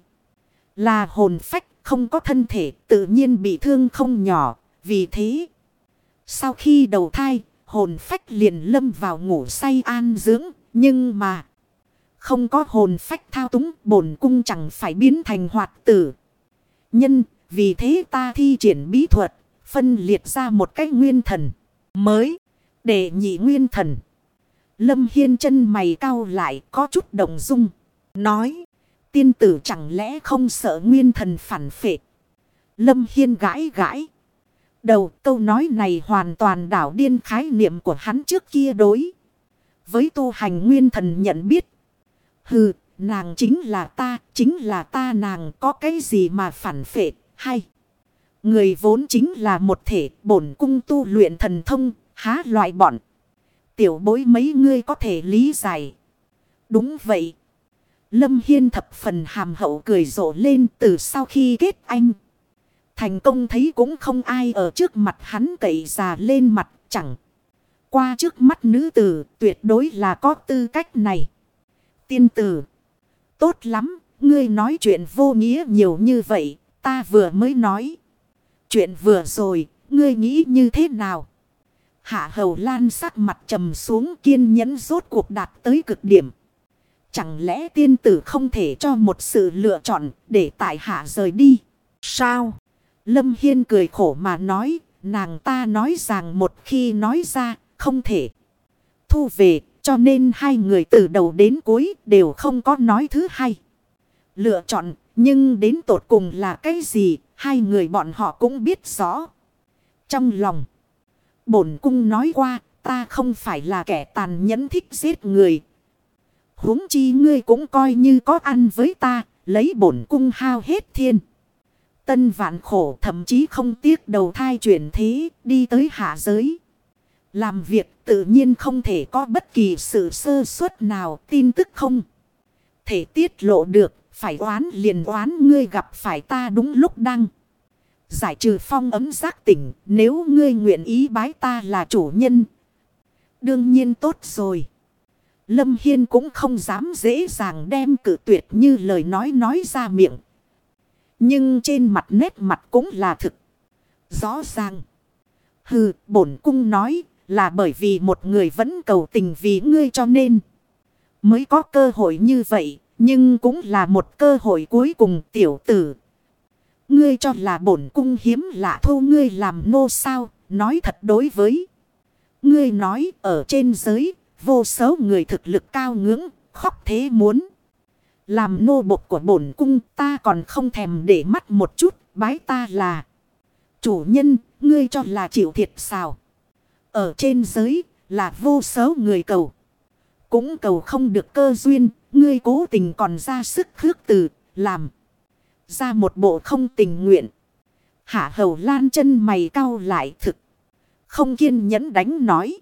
là hồn phách, không có thân thể, tự nhiên bị thương không nhỏ vì thế. Sau khi đầu thai hồn phách liền lâm vào ngủ say an dưỡng, nhưng mà không có hồn phách thao túng, bổn cung chẳng phải biến thành hoạt tử. Nhân, vì thế ta thi triển bí thuật, phân liệt ra một cái nguyên thần mới, để nhị nguyên thần. Lâm Hiên chân mày cau lại, có chút động dung. Nói, tiên tử chẳng lẽ không sợ nguyên thần phản phệ. Lâm Hiên gãi gãi. Đầu câu nói này hoàn toàn đảo điên khái niệm của hắn trước kia đối. Với tu hành nguyên thần nhận biết. Hừ, nàng chính là ta, chính là ta nàng có cái gì mà phản phệ, hay. Người vốn chính là một thể bổn cung tu luyện thần thông, há loại bọn. Tiểu bối mấy ngươi có thể lý giải. Đúng vậy. Lâm Hiên thập phần hàm hậu cười rộ lên từ sau khi kết anh thành công thấy cũng không ai ở trước mặt hắn cậy già lên mặt chẳng. Qua trước mắt nữ tử tuyệt đối là có tư cách này. Tiên tử. Tốt lắm, ngươi nói chuyện vô nghĩa nhiều như vậy, ta vừa mới nói. Chuyện vừa rồi, ngươi nghĩ như thế nào? Hạ hầu lan sắc mặt trầm xuống kiên nhẫn rốt cuộc đạt tới cực điểm. Chẳng lẽ tiên tử không thể cho một sự lựa chọn để tại hạ rời đi? Sao? Lâm Hiên cười khổ mà nói, nàng ta nói rằng một khi nói ra, không thể thu về, cho nên hai người từ đầu đến cuối đều không có nói thứ hai. Lựa chọn, nhưng đến tột cùng là cái gì, hai người bọn họ cũng biết rõ. Trong lòng, bổn cung nói qua, ta không phải là kẻ tàn nhẫn thích giết người. huống chi ngươi cũng coi như có ăn với ta, lấy bổn cung hao hết thiên. Tân vạn khổ thậm chí không tiếc đầu thai chuyển thế, đi tới hạ giới. Làm việc tự nhiên không thể có bất kỳ sự sơ suất nào, tin tức không. Thể tiết lộ được, phải oán liền oán, ngươi gặp phải ta đúng lúc đăng. Giải trừ phong ấm giác tỉnh, nếu ngươi nguyện ý bái ta là chủ nhân. Đương nhiên tốt rồi. Lâm Hiên cũng không dám dễ dàng đem cử tuyệt như lời nói nói ra miệng. Nhưng trên mặt nét mặt cũng là thực. Rõ ràng. Hừ, bổn cung nói là bởi vì một người vẫn cầu tình vì ngươi cho nên. Mới có cơ hội như vậy. Nhưng cũng là một cơ hội cuối cùng tiểu tử. Ngươi cho là bổn cung hiếm lạ thu ngươi làm nô sao. Nói thật đối với. Ngươi nói ở trên giới. Vô số người thực lực cao ngưỡng. Khóc thế muốn. Làm nô bộc của bổn cung ta còn không thèm để mắt một chút. Bái ta là. Chủ nhân. Ngươi cho là chịu thiệt sao. Ở trên giới là vô số người cầu. Cũng cầu không được cơ duyên. Ngươi cố tình còn ra sức khước từ. Làm. Ra một bộ không tình nguyện. Hạ hầu lan chân mày cau lại thực. Không kiên nhẫn đánh nói.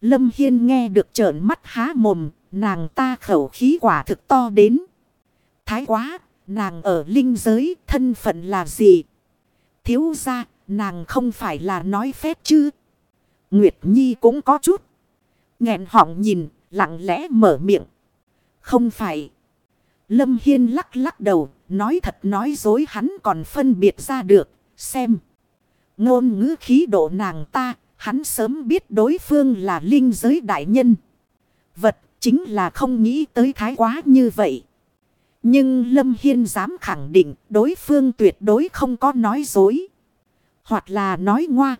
Lâm Hiên nghe được trợn mắt há mồm. Nàng ta khẩu khí quả thực to đến. Thái quá. Nàng ở linh giới thân phận là gì? Thiếu ra. Nàng không phải là nói phép chứ. Nguyệt Nhi cũng có chút. nghẹn họng nhìn, lặng lẽ mở miệng. Không phải. Lâm Hiên lắc lắc đầu, nói thật nói dối hắn còn phân biệt ra được, xem. Ngôn ngữ khí độ nàng ta, hắn sớm biết đối phương là linh giới đại nhân. Vật chính là không nghĩ tới thái quá như vậy. Nhưng Lâm Hiên dám khẳng định đối phương tuyệt đối không có nói dối. Hoặc là nói ngoa.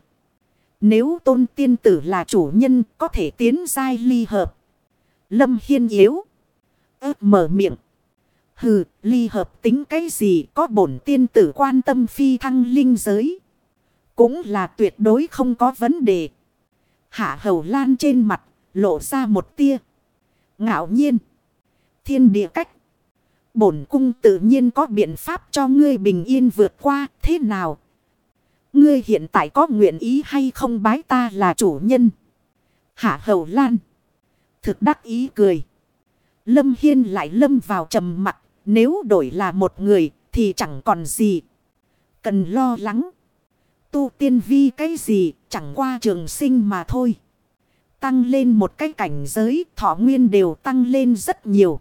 Nếu tôn tiên tử là chủ nhân có thể tiến giai ly hợp. Lâm Hiên yếu. ớt mở miệng. Hừ, ly hợp tính cái gì có bổn tiên tử quan tâm phi thăng linh giới. Cũng là tuyệt đối không có vấn đề. Hạ hầu lan trên mặt, lộ ra một tia. Ngạo nhiên. Thiên địa cách. Bổn cung tự nhiên có biện pháp cho ngươi bình yên vượt qua thế nào Ngươi hiện tại có nguyện ý hay không bái ta là chủ nhân? Hạ hầu lan. Thực đắc ý cười. Lâm Hiên lại lâm vào trầm mặt. Nếu đổi là một người thì chẳng còn gì. Cần lo lắng. Tu tiên vi cái gì, chẳng qua trường sinh mà thôi. Tăng lên một cái cảnh giới thọ nguyên đều tăng lên rất nhiều.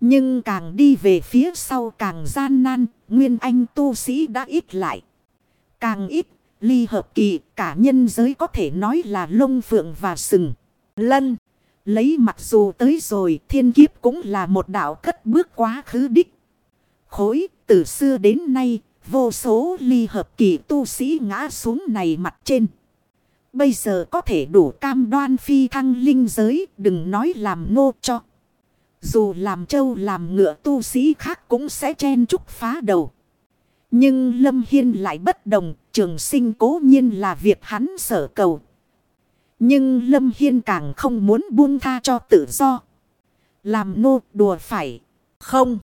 Nhưng càng đi về phía sau càng gian nan, nguyên anh tu sĩ đã ít lại. Càng ít, ly hợp kỳ cả nhân giới có thể nói là lông phượng và sừng. Lân, lấy mặc dù tới rồi thiên kiếp cũng là một đạo cất bước quá khứ đích. Khối, từ xưa đến nay, vô số ly hợp kỳ tu sĩ ngã xuống này mặt trên. Bây giờ có thể đủ cam đoan phi thăng linh giới, đừng nói làm nô cho. Dù làm trâu làm ngựa tu sĩ khác cũng sẽ chen chúc phá đầu. Nhưng Lâm Hiên lại bất đồng, trường sinh cố nhiên là việc hắn sở cầu. Nhưng Lâm Hiên càng không muốn buông tha cho tự do. Làm nô đùa phải, không.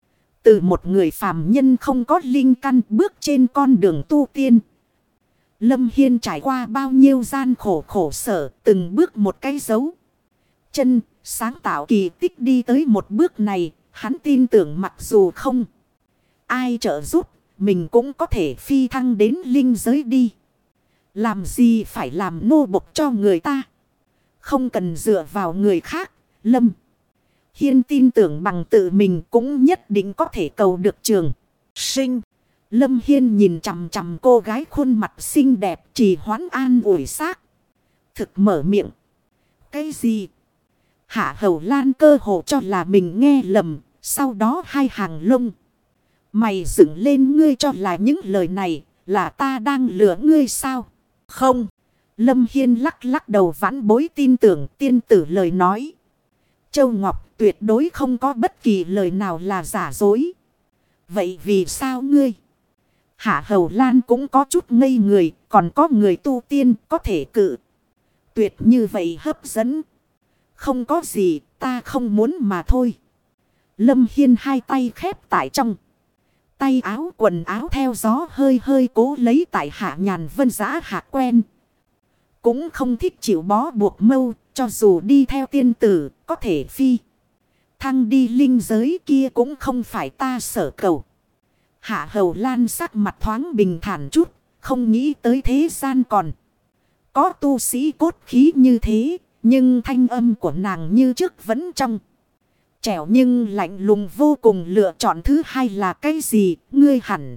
Từ một người phàm nhân không có linh căn bước trên con đường tu tiên. Lâm Hiên trải qua bao nhiêu gian khổ khổ sở từng bước một cái dấu. Chân sáng tạo kỳ tích đi tới một bước này, hắn tin tưởng mặc dù không ai trợ giúp mình cũng có thể phi thăng đến linh giới đi. Làm gì phải làm nô bộc cho người ta. Không cần dựa vào người khác, lâm. Hiên tin tưởng bằng tự mình cũng nhất định có thể cầu được trường. Sinh. Lâm Hiên nhìn chằm chằm cô gái khuôn mặt xinh đẹp chỉ hoán an ủi xác. Thực mở miệng. Cái gì? Hạ hầu lan cơ hồ cho là mình nghe lầm. Sau đó hai hàng lông. Mày dựng lên ngươi cho là những lời này là ta đang lừa ngươi sao? Không. Lâm Hiên lắc lắc đầu vãn bối tin tưởng tiên tử lời nói. Châu Ngọc tuyệt đối không có bất kỳ lời nào là giả dối. Vậy vì sao ngươi? Hạ Hầu Lan cũng có chút ngây người, còn có người tu tiên có thể cự. Tuyệt như vậy hấp dẫn. Không có gì, ta không muốn mà thôi. Lâm Hiên hai tay khép tại trong. Tay áo quần áo theo gió hơi hơi cố lấy tại hạ nhàn vân giã hạ quen. Cũng không thích chịu bó buộc mâu, cho dù đi theo tiên tử, có thể phi. Thăng đi linh giới kia cũng không phải ta sở cầu. Hạ hầu lan sắc mặt thoáng bình thản chút, không nghĩ tới thế gian còn. Có tu sĩ cốt khí như thế, nhưng thanh âm của nàng như trước vẫn trong. Trẻo nhưng lạnh lùng vô cùng lựa chọn thứ hai là cái gì, ngươi hẳn.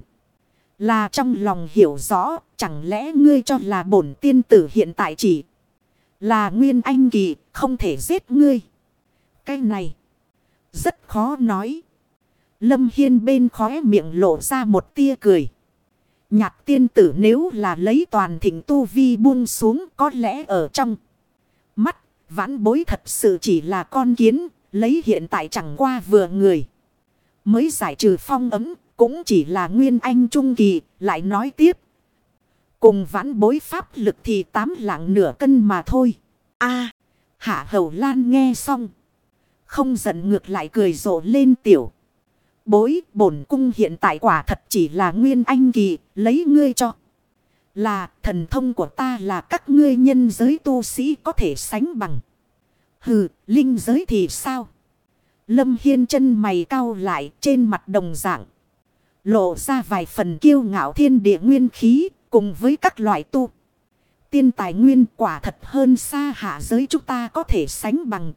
Là trong lòng hiểu rõ, chẳng lẽ ngươi cho là bổn tiên tử hiện tại chỉ là nguyên anh kỳ, không thể giết ngươi. Cái này, rất khó nói. Lâm Hiên bên khóe miệng lộ ra một tia cười. Nhạc tiên tử nếu là lấy toàn thịnh tu vi buông xuống có lẽ ở trong. Mắt, vãn bối thật sự chỉ là con kiến, lấy hiện tại chẳng qua vừa người. Mới giải trừ phong ấm, cũng chỉ là nguyên anh trung kỳ, lại nói tiếp. Cùng vãn bối pháp lực thì tám lạng nửa cân mà thôi. a hạ hầu lan nghe xong. Không giận ngược lại cười rộ lên tiểu. Bối bổn cung hiện tại quả thật chỉ là nguyên anh kỳ, lấy ngươi cho. Là thần thông của ta là các ngươi nhân giới tu sĩ có thể sánh bằng. Hừ, linh giới thì sao? Lâm Hiên chân mày cao lại trên mặt đồng dạng. Lộ ra vài phần kiêu ngạo thiên địa nguyên khí cùng với các loại tu. Tiên tài nguyên quả thật hơn xa hạ giới chúng ta có thể sánh bằng.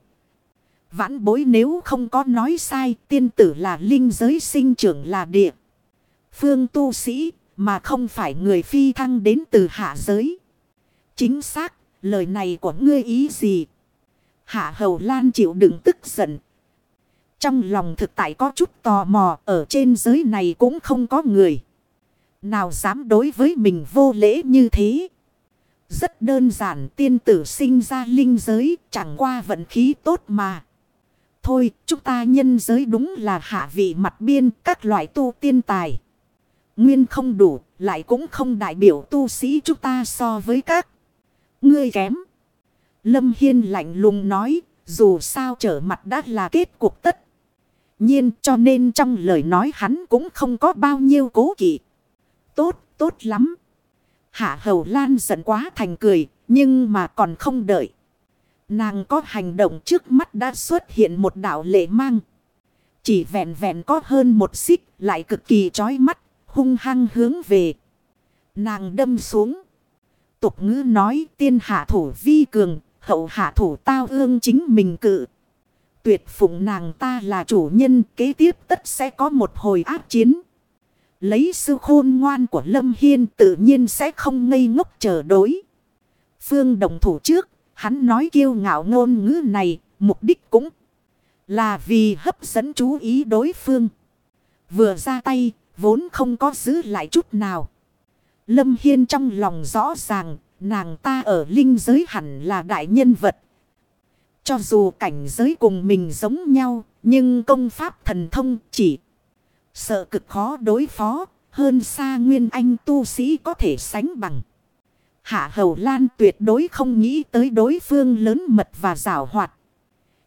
Vãn bối nếu không có nói sai tiên tử là linh giới sinh trưởng là địa. Phương tu sĩ mà không phải người phi thăng đến từ hạ giới. Chính xác, lời này của ngươi ý gì? Hạ hầu lan chịu đựng tức giận. Trong lòng thực tại có chút tò mò ở trên giới này cũng không có người. Nào dám đối với mình vô lễ như thế. Rất đơn giản tiên tử sinh ra linh giới chẳng qua vận khí tốt mà. Thôi chúng ta nhân giới đúng là hạ vị mặt biên các loại tu tiên tài. Nguyên không đủ lại cũng không đại biểu tu sĩ chúng ta so với các. Ngươi kém. Lâm Hiên lạnh lùng nói dù sao trở mặt đã là kết cuộc tất. Nhiên cho nên trong lời nói hắn cũng không có bao nhiêu cố kỵ. Tốt, tốt lắm. Hạ hầu lan giận quá thành cười, nhưng mà còn không đợi. Nàng có hành động trước mắt đã xuất hiện một đạo lệ mang. Chỉ vẹn vẹn có hơn một xích, lại cực kỳ chói mắt, hung hăng hướng về. Nàng đâm xuống. Tục ngữ nói tiên hạ thủ vi cường, hậu hạ thủ tao ương chính mình cự tuyệt phụng nàng ta là chủ nhân kế tiếp tất sẽ có một hồi áp chiến. Lấy sư khôn ngoan của Lâm Hiên tự nhiên sẽ không ngây ngốc chờ đối. Phương đồng thủ trước, hắn nói kiêu ngạo ngôn ngữ này, mục đích cũng là vì hấp dẫn chú ý đối phương. Vừa ra tay, vốn không có giữ lại chút nào. Lâm Hiên trong lòng rõ ràng, nàng ta ở linh giới hẳn là đại nhân vật. Cho dù cảnh giới cùng mình giống nhau, nhưng công pháp thần thông chỉ sợ cực khó đối phó, hơn xa nguyên anh tu sĩ có thể sánh bằng. Hạ Hầu Lan tuyệt đối không nghĩ tới đối phương lớn mật và rào hoạt.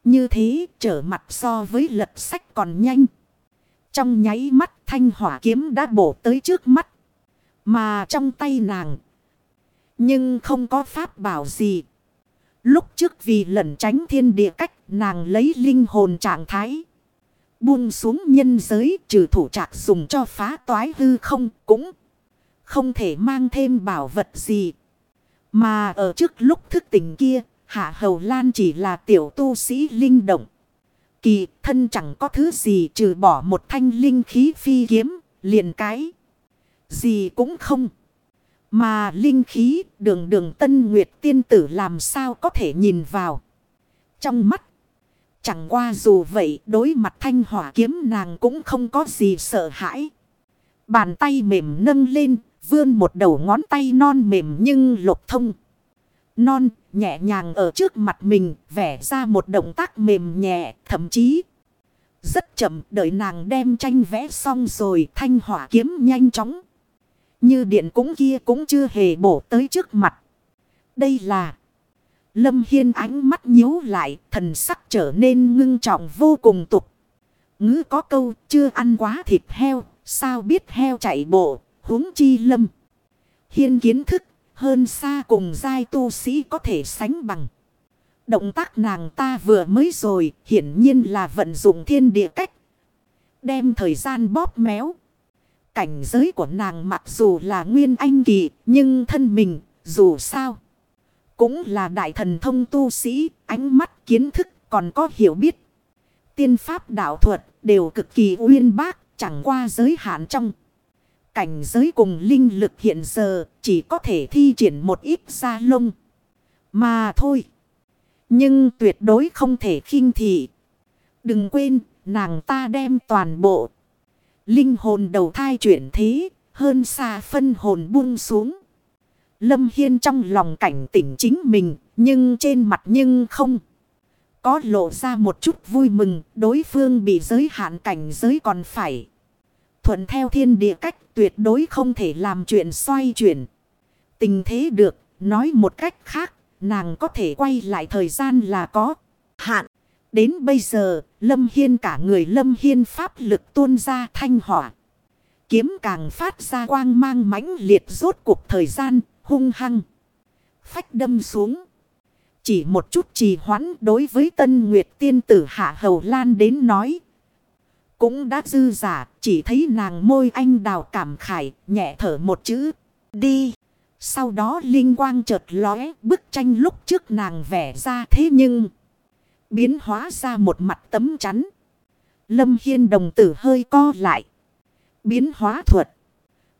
Như thế, trở mặt so với lật sách còn nhanh. Trong nháy mắt, thanh hỏa kiếm đã bổ tới trước mắt. Mà trong tay nàng. Nhưng không có pháp bảo gì. Lúc trước vì lẩn tránh thiên địa cách, nàng lấy linh hồn trạng thái. Buông xuống nhân giới, trừ thủ trạc dùng cho phá toái hư không, cũng không thể mang thêm bảo vật gì. Mà ở trước lúc thức tỉnh kia, Hạ Hầu Lan chỉ là tiểu tu sĩ linh động. Kỳ thân chẳng có thứ gì trừ bỏ một thanh linh khí phi kiếm, liền cái. Gì cũng không. Mà linh khí đường đường tân nguyệt tiên tử làm sao có thể nhìn vào. Trong mắt. Chẳng qua dù vậy đối mặt thanh hỏa kiếm nàng cũng không có gì sợ hãi. Bàn tay mềm nâng lên, vươn một đầu ngón tay non mềm nhưng lục thông. Non nhẹ nhàng ở trước mặt mình vẽ ra một động tác mềm nhẹ thậm chí. Rất chậm đợi nàng đem tranh vẽ xong rồi thanh hỏa kiếm nhanh chóng. Như điện cũng kia cũng chưa hề bổ tới trước mặt. Đây là... Lâm Hiên ánh mắt nhíu lại, thần sắc trở nên ngưng trọng vô cùng tục. Ngữ có câu, chưa ăn quá thịt heo, sao biết heo chạy bộ, huống chi Lâm. Hiên kiến thức, hơn xa cùng giai tu sĩ có thể sánh bằng. Động tác nàng ta vừa mới rồi, hiển nhiên là vận dụng thiên địa cách. Đem thời gian bóp méo. Cảnh giới của nàng mặc dù là nguyên anh kỳ, nhưng thân mình, dù sao. Cũng là đại thần thông tu sĩ, ánh mắt kiến thức còn có hiểu biết. Tiên pháp đạo thuật đều cực kỳ uyên bác, chẳng qua giới hạn trong. Cảnh giới cùng linh lực hiện giờ chỉ có thể thi triển một ít ra lông. Mà thôi. Nhưng tuyệt đối không thể khinh thị. Đừng quên, nàng ta đem toàn bộ. Linh hồn đầu thai chuyển thế, hơn xa phân hồn buông xuống. Lâm Hiên trong lòng cảnh tỉnh chính mình, nhưng trên mặt nhưng không. Có lộ ra một chút vui mừng, đối phương bị giới hạn cảnh giới còn phải. Thuận theo thiên địa cách tuyệt đối không thể làm chuyện xoay chuyển. Tình thế được, nói một cách khác, nàng có thể quay lại thời gian là có hạn. Đến bây giờ, Lâm Hiên cả người Lâm Hiên pháp lực tuôn ra thanh hỏa. Kiếm càng phát ra quang mang mãnh liệt rốt cuộc thời gian, hung hăng. Phách đâm xuống. Chỉ một chút trì hoãn đối với tân nguyệt tiên tử Hạ Hầu Lan đến nói. Cũng đã dư giả, chỉ thấy nàng môi anh đào cảm khải, nhẹ thở một chữ. Đi. Sau đó linh quang chợt lóe, bức tranh lúc trước nàng vẽ ra thế nhưng... Biến hóa ra một mặt tấm chắn. Lâm Hiên đồng tử hơi co lại. Biến hóa thuật.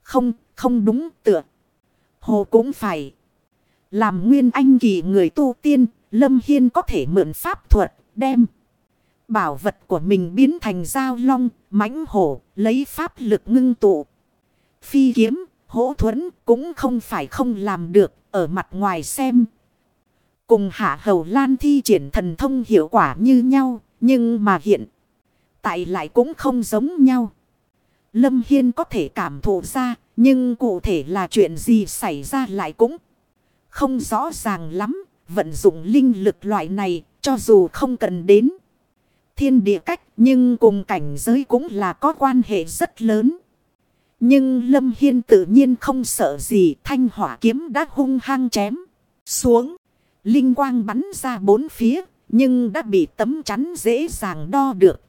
Không, không đúng tựa. Hồ cũng phải. Làm nguyên anh kỳ người tu tiên, Lâm Hiên có thể mượn pháp thuật, đem. Bảo vật của mình biến thành dao long, mãnh hổ, lấy pháp lực ngưng tụ. Phi kiếm, hỗ thuẫn cũng không phải không làm được, ở mặt ngoài xem. Cùng hạ hầu lan thi triển thần thông hiệu quả như nhau, nhưng mà hiện tại lại cũng không giống nhau. Lâm Hiên có thể cảm thụ ra, nhưng cụ thể là chuyện gì xảy ra lại cũng không rõ ràng lắm. Vận dụng linh lực loại này, cho dù không cần đến thiên địa cách, nhưng cùng cảnh giới cũng là có quan hệ rất lớn. Nhưng Lâm Hiên tự nhiên không sợ gì, thanh hỏa kiếm đã hung hăng chém xuống. Linh quang bắn ra bốn phía, nhưng đã bị tấm chắn dễ dàng đo được.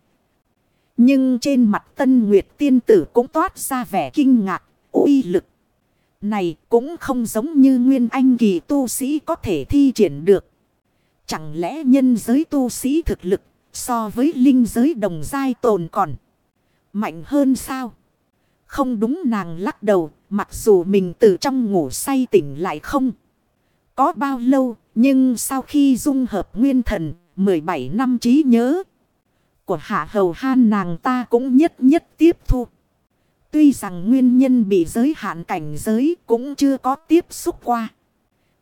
Nhưng trên mặt tân nguyệt tiên tử cũng toát ra vẻ kinh ngạc, uy lực. Này cũng không giống như nguyên anh kỳ tu sĩ có thể thi triển được. Chẳng lẽ nhân giới tu sĩ thực lực so với linh giới đồng giai tồn còn mạnh hơn sao? Không đúng nàng lắc đầu, mặc dù mình từ trong ngủ say tỉnh lại không có bao lâu, nhưng sau khi dung hợp nguyên thần, 17 năm trí nhớ của hạ hầu han nàng ta cũng nhất nhất tiếp thu. Tuy rằng nguyên nhân bị giới hạn cảnh giới cũng chưa có tiếp xúc qua.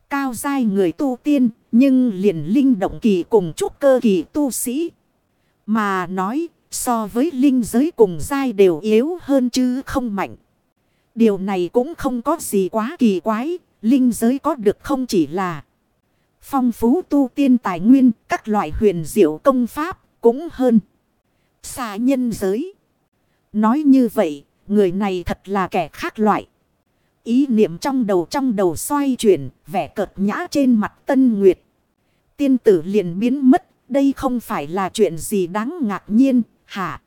Cao giai người tu tiên, nhưng liền linh động kỳ cùng trúc cơ kỳ tu sĩ. Mà nói, so với linh giới cùng giai đều yếu hơn chứ không mạnh. Điều này cũng không có gì quá kỳ quái, linh giới có được không chỉ là phong phú tu tiên tài nguyên, các loại huyền diệu công pháp cũng hơn. Xà nhân giới. Nói như vậy, người này thật là kẻ khác loại. Ý niệm trong đầu trong đầu xoay chuyển, vẻ cợt nhã trên mặt tân nguyệt. Tiên tử liền biến mất, đây không phải là chuyện gì đáng ngạc nhiên, hả?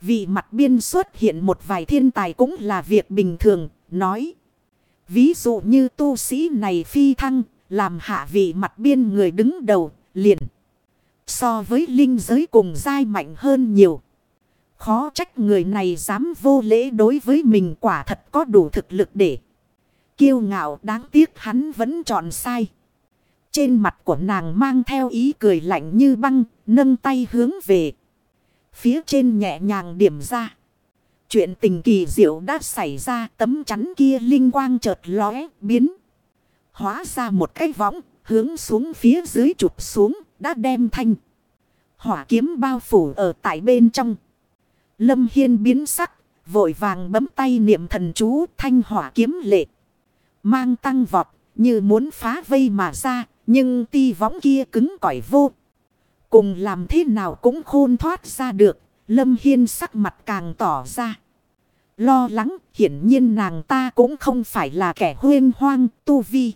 Vì mặt biên xuất hiện một vài thiên tài cũng là việc bình thường, nói. Ví dụ như tu sĩ này phi thăng, làm hạ vị mặt biên người đứng đầu, liền. So với linh giới cùng dai mạnh hơn nhiều. Khó trách người này dám vô lễ đối với mình quả thật có đủ thực lực để. Kiêu ngạo đáng tiếc hắn vẫn chọn sai. Trên mặt của nàng mang theo ý cười lạnh như băng, nâng tay hướng về. Phía trên nhẹ nhàng điểm ra. Chuyện tình kỳ diệu đã xảy ra tấm chắn kia linh quang chợt lóe biến. Hóa ra một cái võng hướng xuống phía dưới chụp xuống đã đem thanh. Hỏa kiếm bao phủ ở tại bên trong. Lâm Hiên biến sắc, vội vàng bấm tay niệm thần chú thanh hỏa kiếm lệ. Mang tăng vọt, như muốn phá vây mà ra, nhưng ti võng kia cứng cỏi vô. Cùng làm thế nào cũng khôn thoát ra được, Lâm Hiên sắc mặt càng tỏ ra. Lo lắng, hiển nhiên nàng ta cũng không phải là kẻ huyên hoang, tu vi.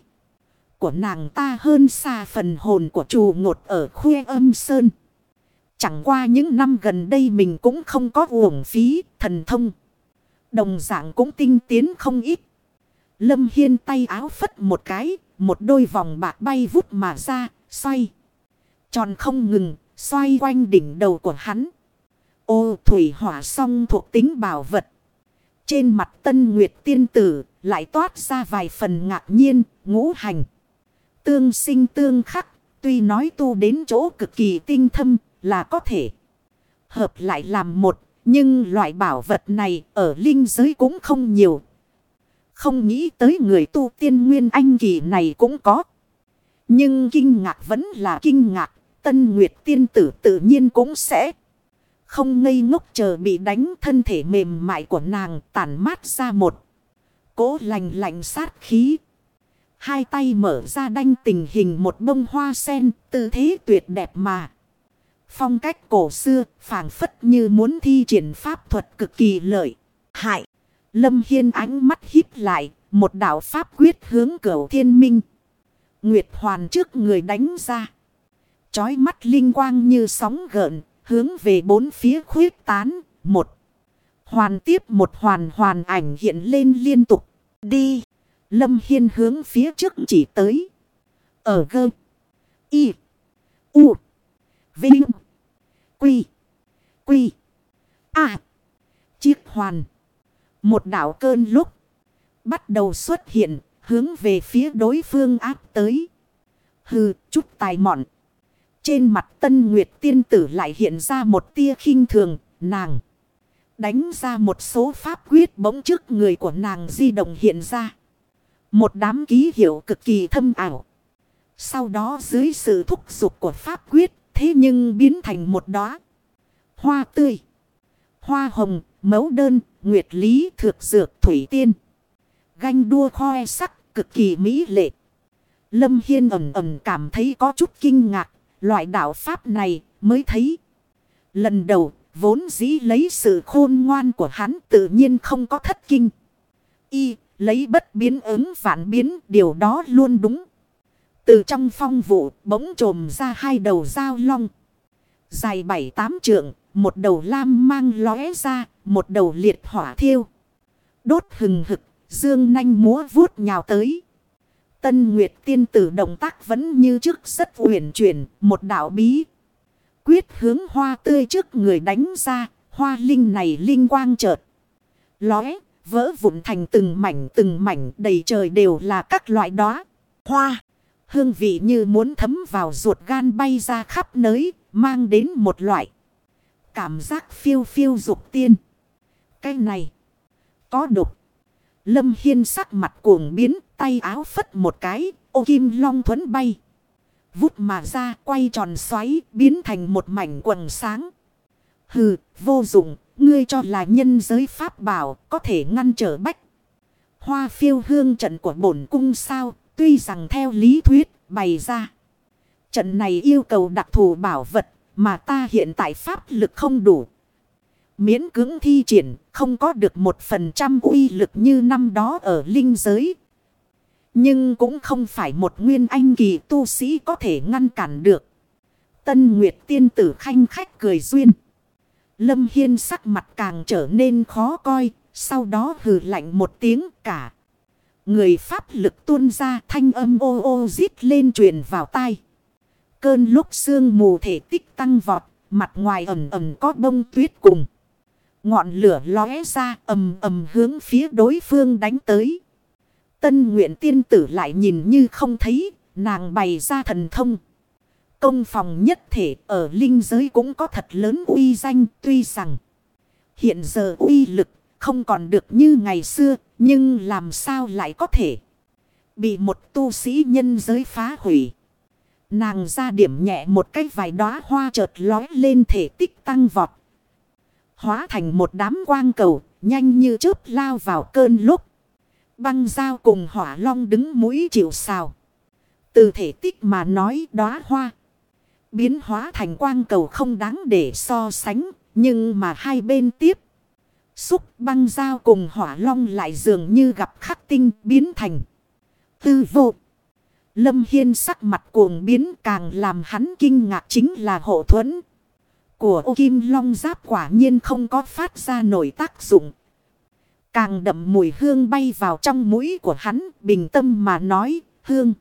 Của nàng ta hơn xa phần hồn của chủ ngột ở khuê âm sơn. Chẳng qua những năm gần đây mình cũng không có uổng phí, thần thông. Đồng dạng cũng tinh tiến không ít. Lâm Hiên tay áo phất một cái, một đôi vòng bạc bay vút mà ra, xoay. Tròn không ngừng, xoay quanh đỉnh đầu của hắn. Ô thủy hỏa song thuộc tính bảo vật. Trên mặt tân nguyệt tiên tử lại toát ra vài phần ngạc nhiên, ngũ hành. Tương sinh tương khắc, tuy nói tu đến chỗ cực kỳ tinh thâm là có thể. Hợp lại làm một, nhưng loại bảo vật này ở linh giới cũng không nhiều. Không nghĩ tới người tu tiên nguyên anh kỳ này cũng có. Nhưng kinh ngạc vẫn là kinh ngạc, tân nguyệt tiên tử tự nhiên cũng sẽ không ngây ngốc chờ bị đánh thân thể mềm mại của nàng tản mát ra một. Cố lành lạnh sát khí. Hai tay mở ra đanh tình hình một bông hoa sen tư thế tuyệt đẹp mà. Phong cách cổ xưa phảng phất như muốn thi triển pháp thuật cực kỳ lợi. Hại. Lâm Hiên ánh mắt híp lại. Một đạo pháp quyết hướng cửu thiên minh. Nguyệt hoàn trước người đánh ra. Chói mắt linh quang như sóng gợn, Hướng về bốn phía khuyết tán. Một. Hoàn tiếp một hoàn hoàn ảnh hiện lên liên tục. Đi. Lâm Hiên hướng phía trước chỉ tới. Ở gơ. Y. U. Vinh. Quy. Quy. À. Chiếc hoàn. Một đảo cơn lúc. Bắt đầu xuất hiện. Hướng về phía đối phương áp tới. Hừ. Chút tài mọn. Trên mặt tân nguyệt tiên tử lại hiện ra một tia khinh thường, nàng. Đánh ra một số pháp quyết bỗng trước người của nàng di động hiện ra. Một đám ký hiệu cực kỳ thâm ảo. Sau đó dưới sự thúc giục của pháp quyết, thế nhưng biến thành một đóa Hoa tươi, hoa hồng, mấu đơn, nguyệt lý, thược dược, thủy tiên. Ganh đua khoe sắc, cực kỳ mỹ lệ. Lâm Hiên ẩm ẩm cảm thấy có chút kinh ngạc, Loại đạo pháp này mới thấy. Lần đầu vốn dĩ lấy sự khôn ngoan của hắn tự nhiên không có thất kinh. Y lấy bất biến ứng vạn biến điều đó luôn đúng. Từ trong phong vụ bỗng trồm ra hai đầu dao long. Dài bảy tám trượng, một đầu lam mang lóe ra, một đầu liệt hỏa thiêu. Đốt hừng hực, dương nanh múa vuốt nhào tới. Tân Nguyệt tiên tử động tác vẫn như trước rất uyển chuyển, một đạo bí. Quyết hướng hoa tươi trước người đánh ra, hoa linh này linh quang chợt. Lóe, vỡ vụn thành từng mảnh từng mảnh đầy trời đều là các loại đó. Hoa, hương vị như muốn thấm vào ruột gan bay ra khắp nơi, mang đến một loại. Cảm giác phiêu phiêu dục tiên. Cái này, có độc. Lâm Hiên sắc mặt cuồng biến, tay áo phất một cái, ô kim long thuẫn bay. Vút mà ra, quay tròn xoáy, biến thành một mảnh quần sáng. Hừ, vô dụng, ngươi cho là nhân giới pháp bảo, có thể ngăn trở bách. Hoa phiêu hương trận của bổn cung sao, tuy rằng theo lý thuyết, bày ra. Trận này yêu cầu đặc thù bảo vật, mà ta hiện tại pháp lực không đủ, Miễn cứng thi triển, không có được một phần trăm uy lực như năm đó ở linh giới. Nhưng cũng không phải một nguyên anh kỳ tu sĩ có thể ngăn cản được. Tân Nguyệt tiên tử khanh khách cười duyên. Lâm Hiên sắc mặt càng trở nên khó coi. Sau đó hừ lạnh một tiếng cả. Người pháp lực tuôn ra thanh âm ô ô rít lên truyền vào tai. Cơn lúc sương mù thể tích tăng vọt. Mặt ngoài ẩm ẩm có bông tuyết cùng. Ngọn lửa lóe ra ầm ầm hướng phía đối phương đánh tới. Tân nguyện tiên tử lại nhìn như không thấy. Nàng bày ra thần thông. Công phòng nhất thể ở linh giới cũng có thật lớn uy danh, tuy rằng. Hiện giờ uy lực không còn được như ngày xưa. Nhưng làm sao lại có thể bị một tu sĩ nhân giới phá hủy. Nàng ra điểm nhẹ một cái vài đóa hoa chợt lói lên thể tích tăng vọt. Hóa thành một đám quang cầu, nhanh như chớp lao vào cơn lúc. Băng dao cùng hỏa long đứng mũi chịu sào Từ thể tích mà nói đóa hoa. Biến hóa thành quang cầu không đáng để so sánh, nhưng mà hai bên tiếp. Xúc băng dao cùng hỏa long lại dường như gặp khắc tinh biến thành. Tư vô. Lâm Hiên sắc mặt cuồng biến càng làm hắn kinh ngạc chính là hộ thuẫn. Của ô kim long giáp quả nhiên không có phát ra nổi tác dụng. Càng đậm mùi hương bay vào trong mũi của hắn bình tâm mà nói hương.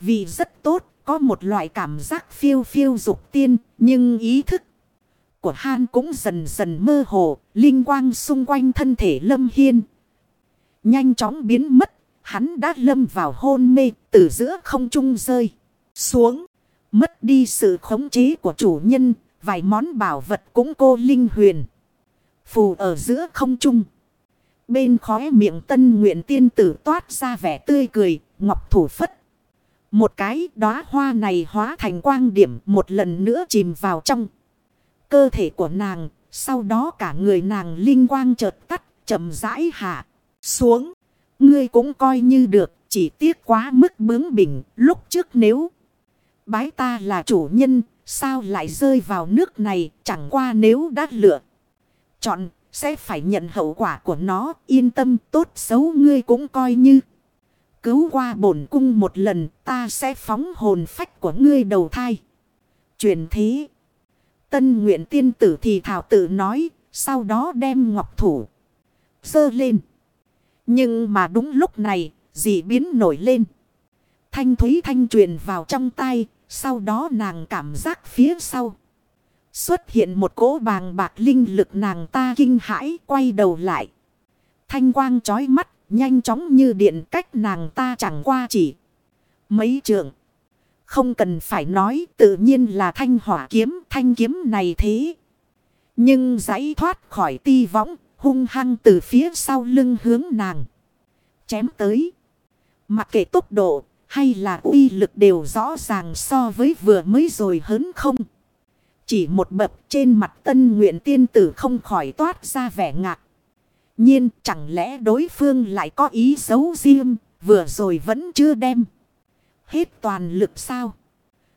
Vì rất tốt có một loại cảm giác phiêu phiêu dục tiên nhưng ý thức của Han cũng dần dần mơ hồ, linh quang xung quanh thân thể Lâm Hiên. Nhanh chóng biến mất, hắn đã lâm vào hôn mê, từ giữa không trung rơi, xuống. Mất đi sự khống chế của chủ nhân, vài món bảo vật cũng cô linh huyền. Phù ở giữa không trung. Bên khóe miệng tân nguyện tiên tử toát ra vẻ tươi cười, ngọc thủ phất. Một cái đóa hoa này hóa thành quang điểm một lần nữa chìm vào trong cơ thể của nàng. Sau đó cả người nàng linh quang chợt tắt, chậm rãi hạ, xuống. Ngươi cũng coi như được, chỉ tiếc quá mức bướng bỉnh, lúc trước nếu bái ta là chủ nhân, sao lại rơi vào nước này, chẳng qua nếu đã lựa. Chọn, sẽ phải nhận hậu quả của nó, yên tâm tốt xấu ngươi cũng coi như. Cứu qua bổn cung một lần, ta sẽ phóng hồn phách của ngươi đầu thai. Truyền thế. Tân nguyện tiên tử thì thảo tự nói, sau đó đem ngọc thủ. Dơ lên. Nhưng mà đúng lúc này, dị biến nổi lên. Thanh thúy thanh truyền vào trong tay, sau đó nàng cảm giác phía sau. Xuất hiện một cỗ bàng bạc linh lực nàng ta kinh hãi quay đầu lại. Thanh quang chói mắt, nhanh chóng như điện cách nàng ta chẳng qua chỉ. Mấy trường. Không cần phải nói tự nhiên là thanh hỏa kiếm, thanh kiếm này thế. Nhưng giấy thoát khỏi ti võng, hung hăng từ phía sau lưng hướng nàng. Chém tới. Mặc kệ tốc độ hay là uy lực đều rõ ràng so với vừa mới rồi hớn không. Chỉ một bậc trên mặt tân nguyện tiên tử không khỏi toát ra vẻ ngạc. Nhiên chẳng lẽ đối phương lại có ý xấu riêng, vừa rồi vẫn chưa đem hết toàn lực sao?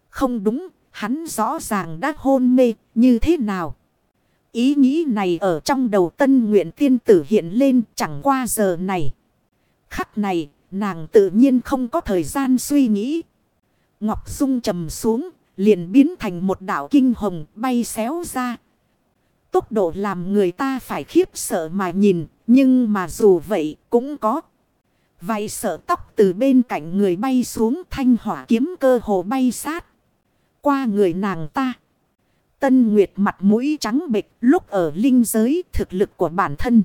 Không đúng, hắn rõ ràng đã hôn mê, như thế nào? Ý nghĩ này ở trong đầu tân nguyện tiên tử hiện lên chẳng qua giờ này. Khắc này, nàng tự nhiên không có thời gian suy nghĩ. Ngọc Dung trầm xuống, liền biến thành một đảo kinh hồng bay xéo ra. Tốc độ làm người ta phải khiếp sợ mà nhìn, nhưng mà dù vậy cũng có. Vài sợ tóc từ bên cạnh người bay xuống thanh hỏa kiếm cơ hồ bay sát. Qua người nàng ta. Tân Nguyệt mặt mũi trắng bệch lúc ở linh giới thực lực của bản thân.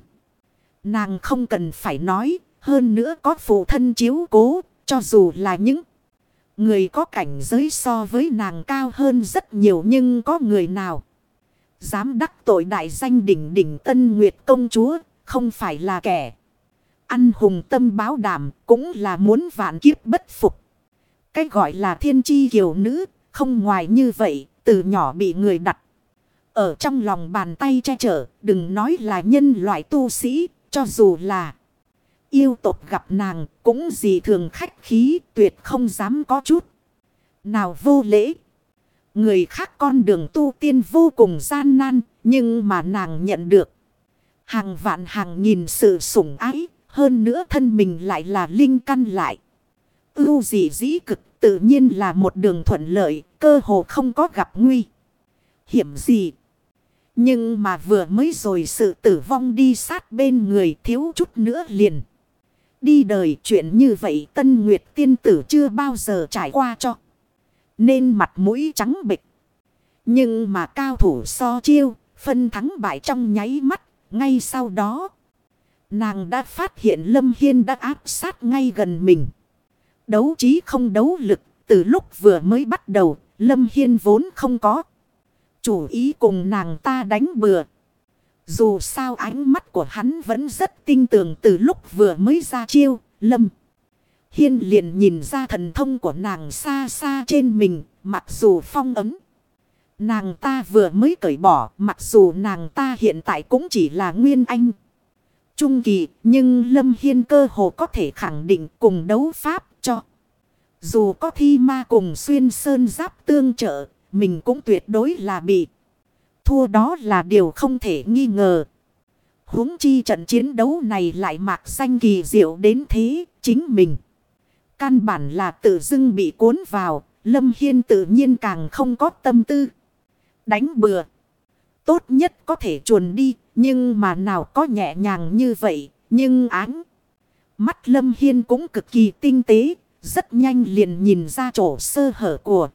Nàng không cần phải nói, hơn nữa có phụ thân chiếu cố, cho dù là những người có cảnh giới so với nàng cao hơn rất nhiều nhưng có người nào. Dám đắc tội đại danh đỉnh đỉnh Tân Nguyệt công chúa, không phải là kẻ. Ăn hùng tâm báo đảm cũng là muốn vạn kiếp bất phục. Cái gọi là thiên chi kiều nữ, không ngoài như vậy, từ nhỏ bị người đặt. Ở trong lòng bàn tay che chở, đừng nói là nhân loại tu sĩ, cho dù là yêu tộc gặp nàng, cũng gì thường khách khí, tuyệt không dám có chút. Nào vô lễ. Người khác con đường tu tiên vô cùng gian nan, nhưng mà nàng nhận được. Hàng vạn hàng nghìn sự sủng ái, hơn nữa thân mình lại là linh căn lại. Ưu dị dĩ cực tự nhiên là một đường thuận lợi, cơ hồ không có gặp nguy. Hiểm gì? Nhưng mà vừa mới rồi sự tử vong đi sát bên người thiếu chút nữa liền. Đi đời chuyện như vậy Tân Nguyệt tiên tử chưa bao giờ trải qua cho. Nên mặt mũi trắng bịch. Nhưng mà cao thủ so chiêu, phân thắng bại trong nháy mắt, ngay sau đó. Nàng đã phát hiện Lâm Hiên đã áp sát ngay gần mình. Đấu trí không đấu lực, từ lúc vừa mới bắt đầu, Lâm Hiên vốn không có. Chủ ý cùng nàng ta đánh bừa. Dù sao ánh mắt của hắn vẫn rất tinh tường từ lúc vừa mới ra chiêu, Lâm. Hiên liền nhìn ra thần thông của nàng xa xa trên mình, mặc dù phong ấm. Nàng ta vừa mới cởi bỏ, mặc dù nàng ta hiện tại cũng chỉ là Nguyên Anh. Trung kỳ, nhưng Lâm Hiên cơ hồ có thể khẳng định cùng đấu pháp. Dù có thi ma cùng xuyên sơn giáp tương trợ, mình cũng tuyệt đối là bị. Thua đó là điều không thể nghi ngờ. huống chi trận chiến đấu này lại mạc xanh kỳ diệu đến thế, chính mình. Căn bản là tự dưng bị cuốn vào, Lâm Hiên tự nhiên càng không có tâm tư. Đánh bừa. Tốt nhất có thể chuồn đi, nhưng mà nào có nhẹ nhàng như vậy, nhưng áng. Mắt Lâm Hiên cũng cực kỳ tinh tế, rất nhanh liền nhìn ra chỗ sơ hở của.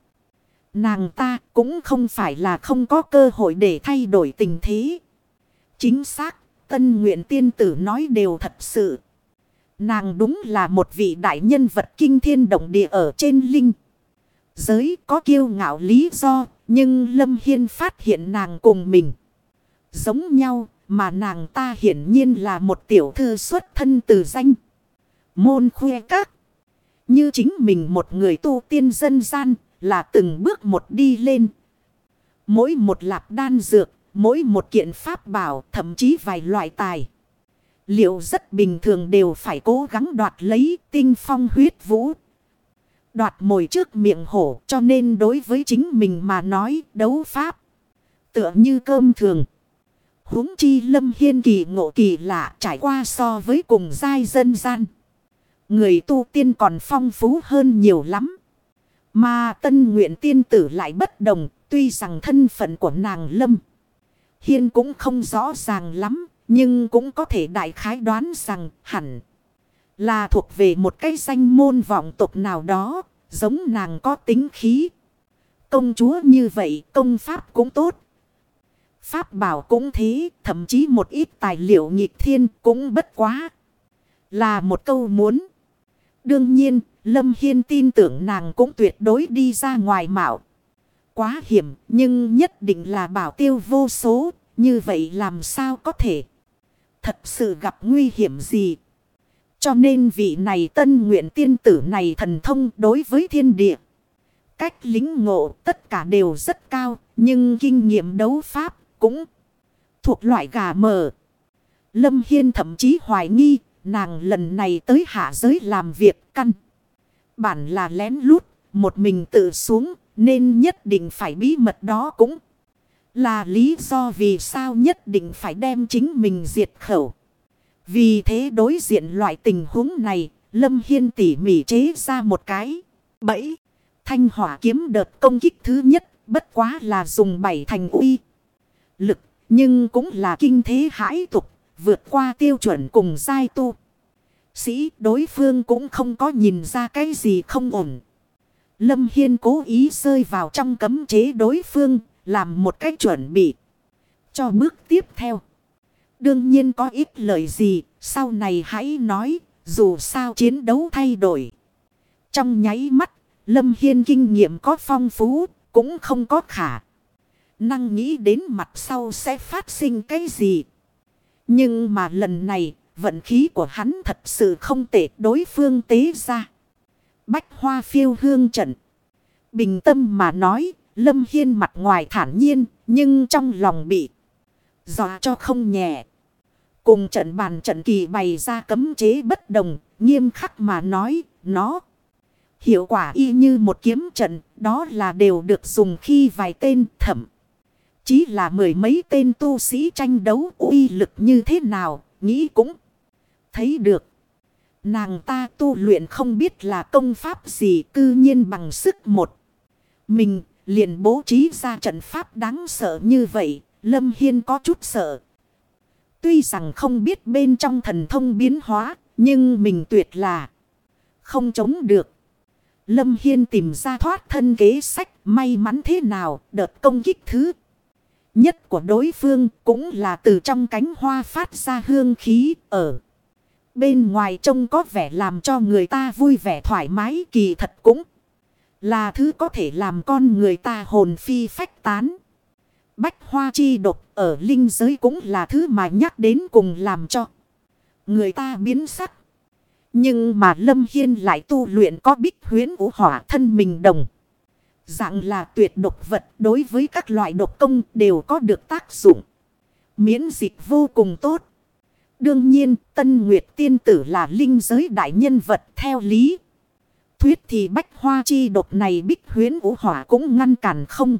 Nàng ta cũng không phải là không có cơ hội để thay đổi tình thế. Chính xác, tân nguyện tiên tử nói đều thật sự. Nàng đúng là một vị đại nhân vật kinh thiên động địa ở trên linh. Giới có kiêu ngạo lý do, nhưng Lâm Hiên phát hiện nàng cùng mình. Giống nhau, mà nàng ta hiển nhiên là một tiểu thư xuất thân từ danh. Môn khuê các. Như chính mình một người tu tiên dân gian là từng bước một đi lên. Mỗi một lạp đan dược, mỗi một kiện pháp bảo, thậm chí vài loại tài. Liệu rất bình thường đều phải cố gắng đoạt lấy tinh phong huyết vũ. Đoạt mồi trước miệng hổ cho nên đối với chính mình mà nói đấu pháp. Tựa như cơm thường. huống chi lâm hiên kỳ ngộ kỳ lạ trải qua so với cùng giai dân gian. Người tu tiên còn phong phú hơn nhiều lắm. Mà tân nguyện tiên tử lại bất đồng. Tuy rằng thân phận của nàng lâm. Hiên cũng không rõ ràng lắm. Nhưng cũng có thể đại khái đoán rằng hẳn. Là thuộc về một cái danh môn vọng tục nào đó. Giống nàng có tính khí. Công chúa như vậy, công pháp cũng tốt. Pháp bảo cũng thế. Thậm chí một ít tài liệu nghịch thiên cũng bất quá. Là một câu muốn. Đương nhiên, Lâm Hiên tin tưởng nàng cũng tuyệt đối đi ra ngoài mạo. Quá hiểm, nhưng nhất định là bảo tiêu vô số, như vậy làm sao có thể. Thật sự gặp nguy hiểm gì. Cho nên vị này tân nguyện tiên tử này thần thông đối với thiên địa. Cách lính ngộ tất cả đều rất cao, nhưng kinh nghiệm đấu pháp cũng thuộc loại gà mờ. Lâm Hiên thậm chí hoài nghi Nàng lần này tới hạ giới làm việc căn. Bản là lén lút, một mình tự xuống, nên nhất định phải bí mật đó cũng là lý do vì sao nhất định phải đem chính mình diệt khẩu. Vì thế đối diện loại tình huống này, Lâm Hiên tỉ mỉ chế ra một cái bẫy. Thanh hỏa kiếm đợt công kích thứ nhất, bất quá là dùng bảy thành uy. Lực, nhưng cũng là kinh thế hãi tục, vượt qua tiêu chuẩn cùng giai tu. Sĩ đối phương cũng không có nhìn ra cái gì không ổn. Lâm Hiên cố ý rơi vào trong cấm chế đối phương, làm một cách chuẩn bị. Cho bước tiếp theo. Đương nhiên có ít lời gì, sau này hãy nói, dù sao chiến đấu thay đổi. Trong nháy mắt, Lâm Hiên kinh nghiệm có phong phú, cũng không có khả. Năng nghĩ đến mặt sau sẽ phát sinh cái gì. Nhưng mà lần này, vận khí của hắn thật sự không tệ đối phương tế ra. Bách hoa phiêu hương trận. Bình tâm mà nói, Lâm Hiên mặt ngoài thản nhiên, nhưng trong lòng bị dọa cho không nhẹ. Cùng trận bàn trận kỳ bày ra cấm chế bất đồng, nghiêm khắc mà nói, nó. Hiệu quả y như một kiếm trận, đó là đều được dùng khi vài tên thẩm. Chỉ là mười mấy tên tu sĩ tranh đấu uy lực như thế nào, nghĩ cũng thấy được. Nàng ta tu luyện không biết là công pháp gì cư nhiên bằng sức một. Mình liền bố trí ra trận pháp đáng sợ như vậy, Lâm Hiên có chút sợ. Tuy rằng không biết bên trong thần thông biến hóa, nhưng mình tuyệt là không chống được. Lâm Hiên tìm ra thoát thân kế sách may mắn thế nào đợt công kích thứ. Nhất của đối phương cũng là từ trong cánh hoa phát ra hương khí ở. Bên ngoài trông có vẻ làm cho người ta vui vẻ thoải mái kỳ thật cũng là thứ có thể làm con người ta hồn phi phách tán. Bách hoa chi độc ở linh giới cũng là thứ mà nhắc đến cùng làm cho người ta biến sắc. Nhưng mà Lâm Hiên lại tu luyện có bích huyến vũ hỏa thân mình đồng. Dạng là tuyệt độc vật đối với các loại độc công đều có được tác dụng. Miễn dịch vô cùng tốt. Đương nhiên Tân Nguyệt Tiên Tử là linh giới đại nhân vật theo lý. Thuyết thì bách hoa chi độc này bích huyến vũ hỏa cũng ngăn cản không.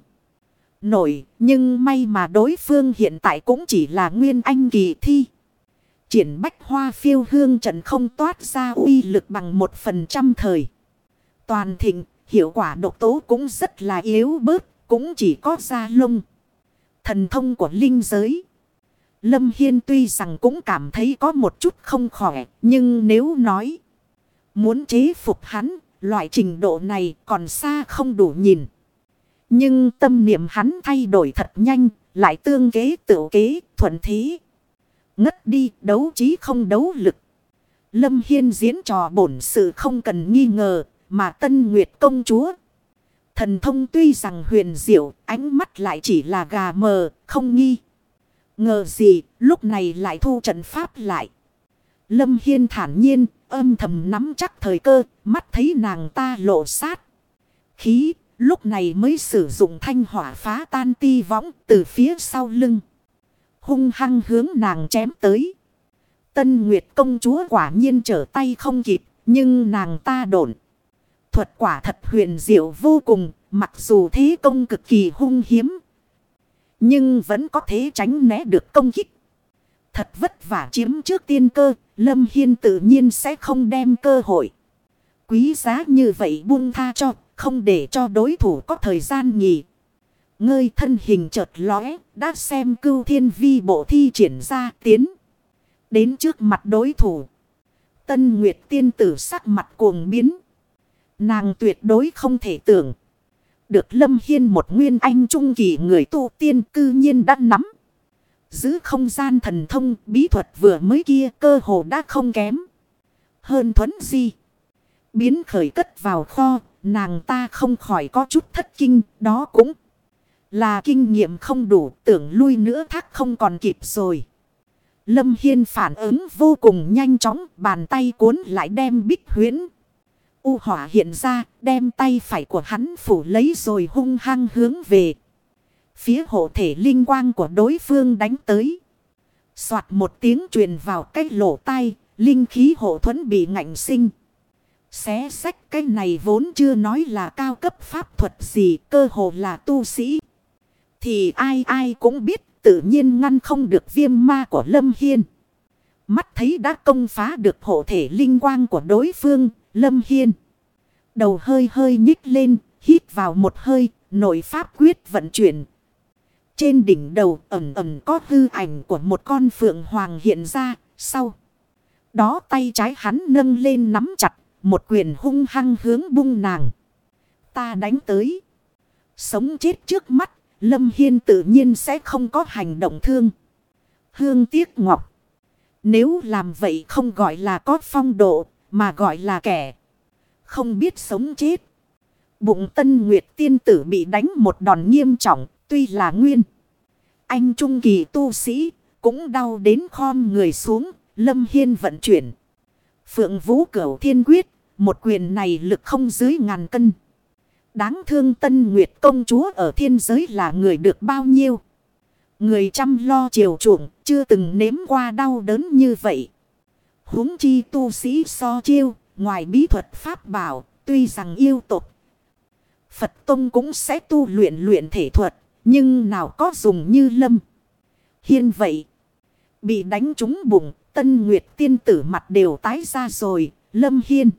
Nổi nhưng may mà đối phương hiện tại cũng chỉ là nguyên anh kỳ thi. Triển bách hoa phiêu hương trận không toát ra uy lực bằng một phần trăm thời. Toàn thịnh, hiệu quả độc tố cũng rất là yếu bớt, cũng chỉ có da lông. Thần thông của linh giới. Lâm Hiên tuy rằng cũng cảm thấy có một chút không khỏe, nhưng nếu nói muốn chế phục hắn, loại trình độ này còn xa không đủ nhìn. Nhưng tâm niệm hắn thay đổi thật nhanh, lại tương kế tự kế, thuận thế. Ngất đi, đấu trí không đấu lực. Lâm Hiên diễn trò bổn sự không cần nghi ngờ, mà Tân Nguyệt công chúa. Thần thông tuy rằng huyền diệu, ánh mắt lại chỉ là gà mờ, không nghi. Ngờ gì, lúc này lại thu trận pháp lại. Lâm Hiên thản nhiên, âm thầm nắm chắc thời cơ, mắt thấy nàng ta lộ sát. Khí, lúc này mới sử dụng thanh hỏa phá tan ti võng từ phía sau lưng hung hăng hướng nàng chém tới. Tân Nguyệt công chúa quả nhiên trở tay không kịp, nhưng nàng ta đổn. Thuật quả thật huyền diệu vô cùng, mặc dù thế công cực kỳ hung hiếm. Nhưng vẫn có thể tránh né được công kích. Thật vất vả chiếm trước tiên cơ, Lâm Hiên tự nhiên sẽ không đem cơ hội. Quý giá như vậy buông tha cho, không để cho đối thủ có thời gian nghỉ ngơi thân hình chợt lóe, đã xem cưu thiên vi bộ thi triển ra tiến. Đến trước mặt đối thủ. Tân Nguyệt tiên tử sắc mặt cuồng biến. Nàng tuyệt đối không thể tưởng. Được Lâm Hiên một nguyên anh trung kỳ người tu tiên cư nhiên đã nắm. Giữ không gian thần thông bí thuật vừa mới kia cơ hồ đã không kém. Hơn thuấn di. Biến khởi cất vào kho, nàng ta không khỏi có chút thất kinh, đó cũng là kinh nghiệm không đủ tưởng lui nữa thác không còn kịp rồi. Lâm Hiên phản ứng vô cùng nhanh chóng bàn tay cuốn lại đem bích huyến. U hỏa hiện ra đem tay phải của hắn phủ lấy rồi hung hăng hướng về. Phía hộ thể linh quang của đối phương đánh tới. Xoạt một tiếng truyền vào cái lỗ tai, linh khí hộ thuẫn bị ngạnh sinh. Xé sách cái này vốn chưa nói là cao cấp pháp thuật gì, cơ hồ là tu sĩ. Thì ai ai cũng biết tự nhiên ngăn không được viêm ma của Lâm Hiên. Mắt thấy đã công phá được hộ thể linh quang của đối phương, Lâm Hiên. Đầu hơi hơi nhích lên, hít vào một hơi, nội pháp quyết vận chuyển. Trên đỉnh đầu ẩm ẩm có hư ảnh của một con phượng hoàng hiện ra, sau. Đó tay trái hắn nâng lên nắm chặt, một quyền hung hăng hướng bung nàng. Ta đánh tới. Sống chết trước mắt, Lâm Hiên tự nhiên sẽ không có hành động thương. Hương tiếc ngọc. Nếu làm vậy không gọi là có phong độ, mà gọi là kẻ. Không biết sống chết. Bụng tân nguyệt tiên tử bị đánh một đòn nghiêm trọng, tuy là nguyên. Anh trung kỳ tu sĩ, cũng đau đến khom người xuống, lâm hiên vận chuyển. Phượng vũ cửu thiên quyết, một quyền này lực không dưới ngàn cân. Đáng thương Tân Nguyệt công chúa ở thiên giới là người được bao nhiêu. Người chăm lo chiều chuộng, chưa từng nếm qua đau đớn như vậy. huống chi tu sĩ so chiêu, ngoài bí thuật pháp bảo, tuy rằng yêu tục. Phật Tông cũng sẽ tu luyện luyện thể thuật, nhưng nào có dùng như lâm. Hiên vậy, bị đánh trúng bụng, Tân Nguyệt tiên tử mặt đều tái ra rồi, lâm hiên.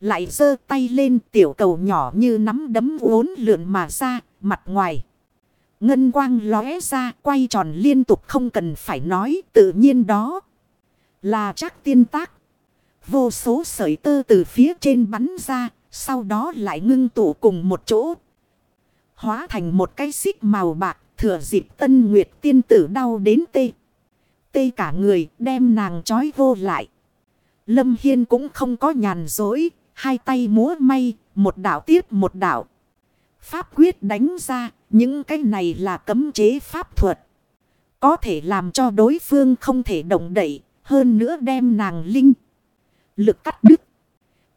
Lại giơ tay lên tiểu cầu nhỏ như nắm đấm uốn lượn mà ra, mặt ngoài. Ngân quang lóe ra quay tròn liên tục không cần phải nói tự nhiên đó. Là chắc tiên tác. Vô số sợi tơ từ phía trên bắn ra. Sau đó lại ngưng tụ cùng một chỗ. Hóa thành một cái xích màu bạc. Thừa dịp tân nguyệt tiên tử đau đến tê. Tê cả người, đem nàng trói vô lại. Lâm Hiên cũng không có nhàn dối. Hai tay múa may. Một đảo tiếp một đảo. Pháp quyết đánh ra. Những cái này là cấm chế pháp thuật. Có thể làm cho đối phương không thể động đậy. Hơn nữa đem nàng linh. Lực cắt đứt.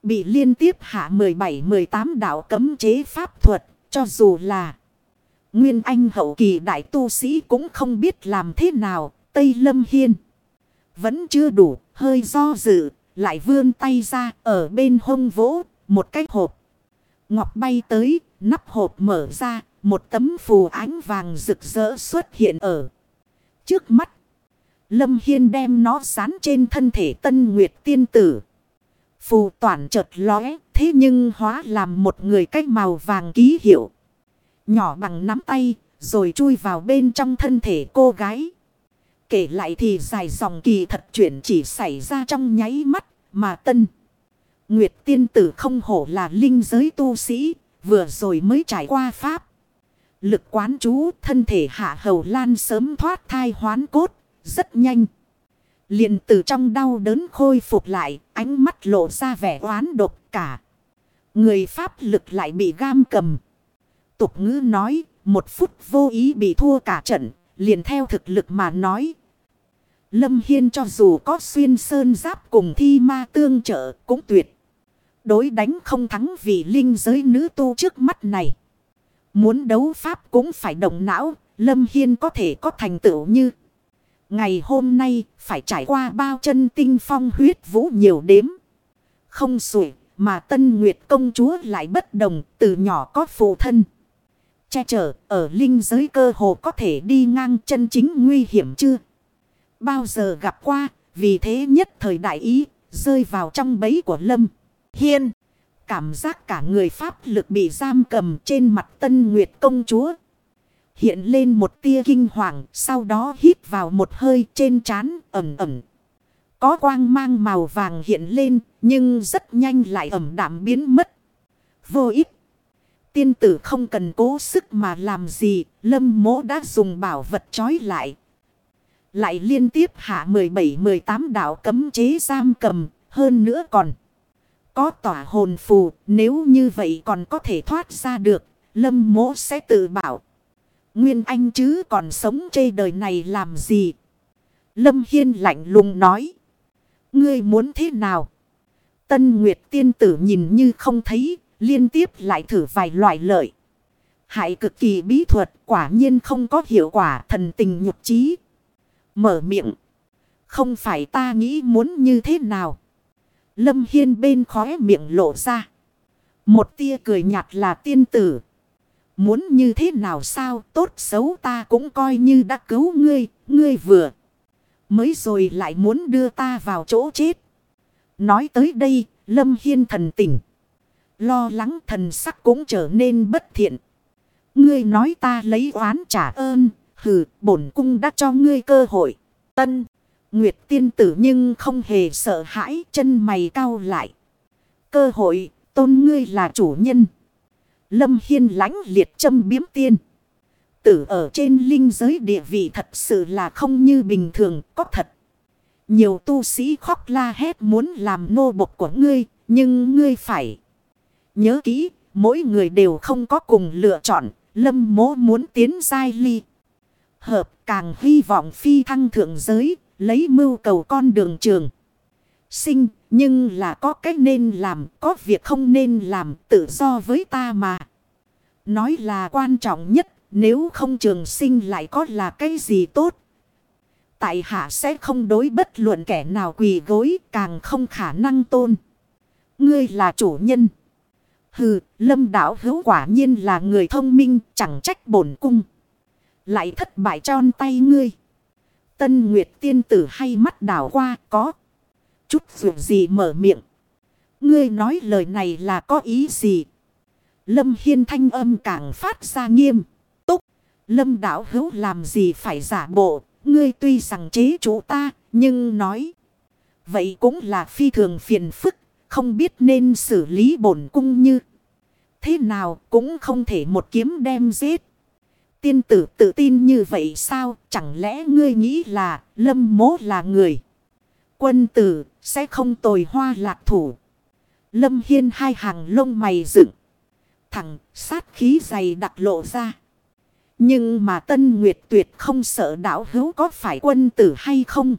Bị liên tiếp hạ 17-18 đạo cấm chế pháp thuật. Cho dù là. Nguyên Anh hậu kỳ đại tu sĩ cũng không biết làm thế nào. Tây Lâm Hiên. Vẫn chưa đủ. Hơi do dự. Lại vươn tay ra. Ở bên hông vỗ. Một cái hộp. Ngọc bay tới. Nắp hộp mở ra. Một tấm phù ánh vàng rực rỡ xuất hiện ở. Trước mắt. Lâm Hiên đem nó sán trên thân thể tân nguyệt tiên tử. Phù toàn chợt lóe. Thế nhưng hóa làm một người cách màu vàng ký hiệu. Nhỏ bằng nắm tay. Rồi chui vào bên trong thân thể cô gái. Kể lại thì dài dòng kỳ thật chuyện chỉ xảy ra trong nháy mắt. Mà tân. Nguyệt tiên tử không hổ là linh giới tu sĩ. Vừa rồi mới trải qua pháp. Lực quán chú thân thể hạ hầu lan sớm thoát thai hoán cốt. Rất nhanh liền từ trong đau đớn khôi phục lại. Ánh mắt lộ ra vẻ oán độc cả. Người pháp lực lại bị gam cầm. Tục ngữ nói. Một phút vô ý bị thua cả trận. Liền theo thực lực mà nói. Lâm Hiên cho dù có xuyên sơn giáp cùng thi ma tương trợ cũng tuyệt. Đối đánh không thắng vì linh giới nữ tu trước mắt này. Muốn đấu pháp cũng phải động não, Lâm Hiên có thể có thành tựu như. Ngày hôm nay phải trải qua bao chân tinh phong huyết vũ nhiều đếm. Không sủi mà Tân Nguyệt công chúa lại bất đồng từ nhỏ có phụ thân. Che chở ở linh giới cơ hồ có thể đi ngang chân chính nguy hiểm chưa? Bao giờ gặp qua, vì thế nhất thời đại ý rơi vào trong bẫy của Lâm Hiên. Cảm giác cả người Pháp lực bị giam cầm trên mặt Tân Nguyệt công chúa. Hiện lên một tia kinh hoàng, sau đó hít vào một hơi trên trán ẩm ẩm. Có quang mang màu vàng hiện lên, nhưng rất nhanh lại ẩm đạm biến mất. Vô ích. Tiên tử không cần cố sức mà làm gì, lâm mỗ đã dùng bảo vật trói lại. Lại liên tiếp hạ 17-18 đạo cấm chế giam cầm, hơn nữa còn. Có tỏa hồn phù, nếu như vậy còn có thể thoát ra được, lâm mỗ sẽ tự bảo. Nguyên Anh chứ còn sống chê đời này làm gì? Lâm Hiên lạnh lùng nói. Ngươi muốn thế nào? Tân Nguyệt tiên tử nhìn như không thấy, liên tiếp lại thử vài loại lợi. Hại cực kỳ bí thuật quả nhiên không có hiệu quả thần tình nhục trí. Mở miệng. Không phải ta nghĩ muốn như thế nào. Lâm Hiên bên khóe miệng lộ ra. Một tia cười nhạt là tiên tử. Muốn như thế nào sao tốt xấu ta cũng coi như đã cứu ngươi. Ngươi vừa. Mới rồi lại muốn đưa ta vào chỗ chết. Nói tới đây, Lâm Hiên thần tỉnh. Lo lắng thần sắc cũng trở nên bất thiện. Ngươi nói ta lấy oán trả ơn. Hừ, bổn cung đã cho ngươi cơ hội. Tân. Nguyệt tiên tử nhưng không hề sợ hãi chân mày cao lại. Cơ hội, tôn ngươi là chủ nhân. Lâm Hiên lãnh liệt châm biếm tiên. Tử ở trên linh giới địa vị thật sự là không như bình thường, có thật. Nhiều tu sĩ khóc la hét muốn làm nô bộc của ngươi, nhưng ngươi phải. Nhớ kỹ, mỗi người đều không có cùng lựa chọn, lâm mố muốn tiến giai ly. Hợp càng hy vọng phi thăng thượng giới, lấy mưu cầu con đường trường. Sinh, nhưng là có cách nên làm, có việc không nên làm, tự do với ta mà. Nói là quan trọng nhất, nếu không trường sinh lại có là cái gì tốt. Tại hạ sẽ không đối bất luận kẻ nào quỳ gối, càng không khả năng tôn. Ngươi là chủ nhân. Hừ, lâm đảo hữu quả nhiên là người thông minh, chẳng trách bổn cung. Lại thất bại tròn tay ngươi. Tân Nguyệt tiên tử hay mắt đảo qua có. Chút dù gì mở miệng. Ngươi nói lời này là có ý gì? Lâm Hiên thanh âm càng phát ra nghiêm. Túc. Lâm đảo hữu làm gì phải giả bộ. Ngươi tuy rằng chế chủ ta. Nhưng nói. Vậy cũng là phi thường phiền phức. Không biết nên xử lý bổn cung như. Thế nào cũng không thể một kiếm đem giết. Tiên tử tự tin như vậy sao? Chẳng lẽ ngươi nghĩ là lâm mố là người? Quân tử sẽ không tồi hoa lạc thủ. Lâm Hiên hai hàng lông mày dựng. Thẳng sát khí dày đặc lộ ra. Nhưng mà Tân Nguyệt tuyệt không sợ đảo hữu có phải quân tử hay không?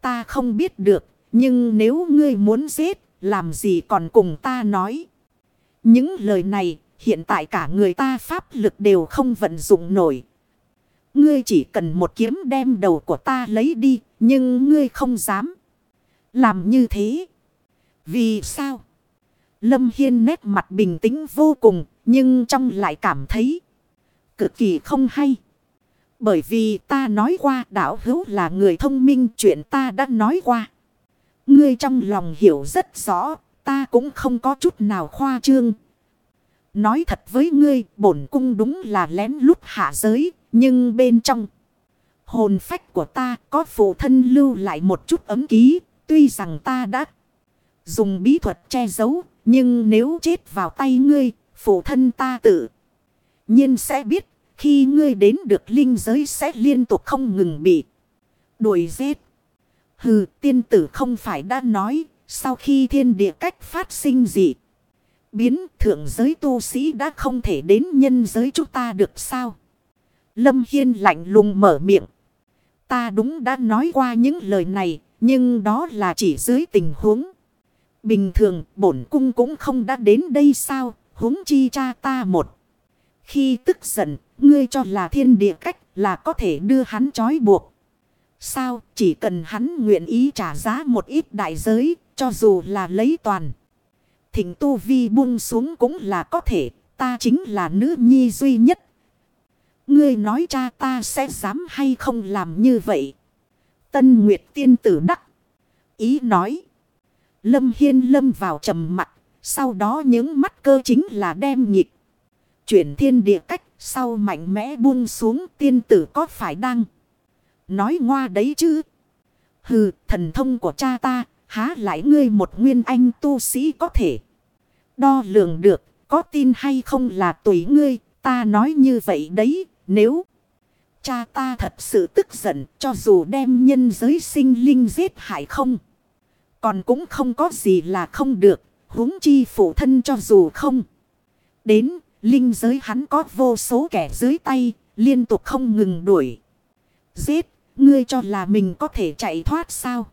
Ta không biết được. Nhưng nếu ngươi muốn giết, làm gì còn cùng ta nói? Những lời này, hiện tại cả người ta pháp lực đều không vận dụng nổi. Ngươi chỉ cần một kiếm đem đầu của ta lấy đi, nhưng ngươi không dám. Làm như thế. Vì sao? Lâm Hiên nét mặt bình tĩnh vô cùng, nhưng trong lại cảm thấy cực kỳ không hay. Bởi vì ta nói qua đảo hữu là người thông minh chuyện ta đã nói qua. Ngươi trong lòng hiểu rất rõ, ta cũng không có chút nào khoa trương. Nói thật với ngươi, bổn cung đúng là lén lút hạ giới, nhưng bên trong hồn phách của ta có phụ thân lưu lại một chút ấm ký, tuy rằng ta đã dùng bí thuật che giấu, nhưng nếu chết vào tay ngươi, phụ thân ta tự nhiên sẽ biết, khi ngươi đến được linh giới sẽ liên tục không ngừng bị đuổi giết. Hừ, tiên tử không phải đã nói, sau khi thiên địa cách phát sinh gì? Biến thượng giới tu sĩ đã không thể đến nhân giới chúng ta được sao? Lâm Hiên lạnh lùng mở miệng. Ta đúng đã nói qua những lời này, nhưng đó là chỉ dưới tình huống. Bình thường bổn cung cũng không đã đến đây sao, huống chi cha ta một. Khi tức giận, ngươi cho là thiên địa cách là có thể đưa hắn trói buộc. Sao, chỉ cần hắn nguyện ý trả giá một ít đại giới, cho dù là lấy toàn. Thỉnh tu vi buông xuống cũng là có thể, ta chính là nữ nhi duy nhất. Ngươi nói cha ta sẽ dám hay không làm như vậy. Tân Nguyệt tiên tử đắc. Ý nói. Lâm Hiên lâm vào trầm mặt. Sau đó những mắt cơ chính là đem nhịp. Chuyển thiên địa cách. Sau mạnh mẽ buông xuống tiên tử có phải đang. Nói ngoa đấy chứ. Hừ, thần thông của cha ta. Há lại ngươi một nguyên anh tu sĩ có thể. Đo lường được. Có tin hay không là tùy ngươi. Ta nói như vậy đấy. Nếu. Cha ta thật sự tức giận, cho dù đem nhân giới sinh linh giết hại không. Còn cũng không có gì là không được. huống chi phụ thân cho dù không. Đến, linh giới hắn có vô số kẻ dưới tay. Liên tục không ngừng đuổi. Giết. Ngươi cho là mình có thể chạy thoát sao?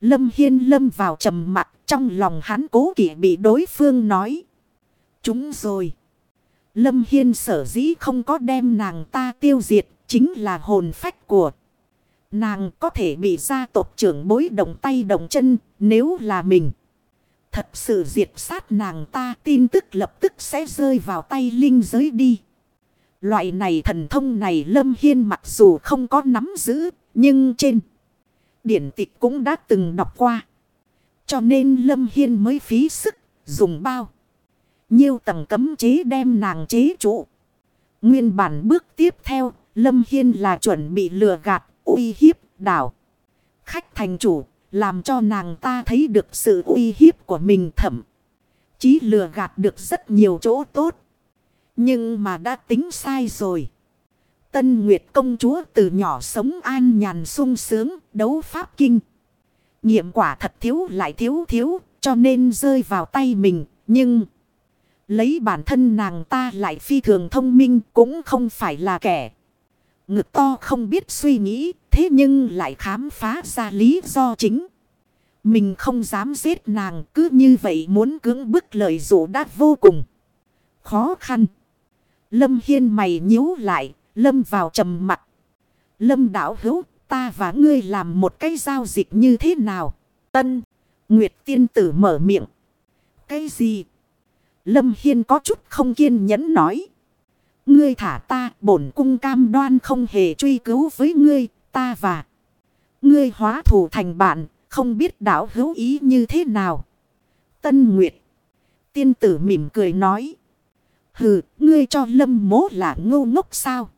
Lâm Hiên lâm vào trầm mặt. Trong lòng hắn cố kỵ bị đối phương nói. Chúng rồi. Lâm Hiên sở dĩ không có đem nàng ta tiêu diệt. Chính là hồn phách của. Nàng có thể bị gia tộc trưởng bối động tay động chân nếu là mình. Thật sự diệt sát nàng ta, tin tức lập tức sẽ rơi vào tay linh giới đi. Loại này thần thông này Lâm Hiên mặc dù không có nắm giữ, nhưng trên điển tịch cũng đã từng đọc qua. Cho nên Lâm Hiên mới phí sức dùng bao. Nhiêu tầng cấm chế đem nàng chế trụ. Nguyên bản bước tiếp theo Lâm Hiên là chuẩn bị lừa gạt, uy hiếp, đảo. Khách thành chủ, làm cho nàng ta thấy được sự uy hiếp của mình thẩm. Chí lừa gạt được rất nhiều chỗ tốt. Nhưng mà đã tính sai rồi. Tân Nguyệt công chúa từ nhỏ sống an nhàn sung sướng, đấu pháp kinh. nghiệm quả thật thiếu lại thiếu thiếu, cho nên rơi vào tay mình. Nhưng, lấy bản thân nàng ta lại phi thường thông minh cũng không phải là kẻ. Ngực to không biết suy nghĩ, thế nhưng lại khám phá ra lý do chính. Mình không dám giết nàng cứ như vậy muốn cưỡng bức lời dụ đã vô cùng. Khó khăn. Lâm Hiên mày nhíu lại, Lâm vào trầm mặt. Lâm đảo hữu, ta và ngươi làm một cái giao dịch như thế nào? Tân, Nguyệt tiên tử mở miệng. Cái gì? Lâm Hiên có chút không kiên nhẫn nói. Ngươi thả ta, bổn cung cam đoan không hề truy cứu với ngươi, ta và ngươi hóa thủ thành bạn, không biết đảo hữu ý như thế nào. Tân Nguyệt, tiên tử mỉm cười nói. Hừ, ngươi cho lâm mố là ngu ngốc sao?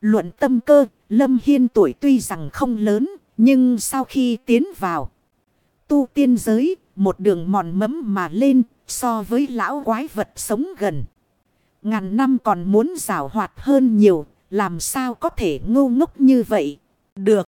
Luận tâm cơ, Lâm Hiên tuổi tuy rằng không lớn, nhưng sau khi tiến vào tu tiên giới, một đường mòn mẫm mà lên, so với lão quái vật sống gần. Ngàn năm còn muốn rào hoạt hơn nhiều, làm sao có thể ngu ngốc như vậy? Được.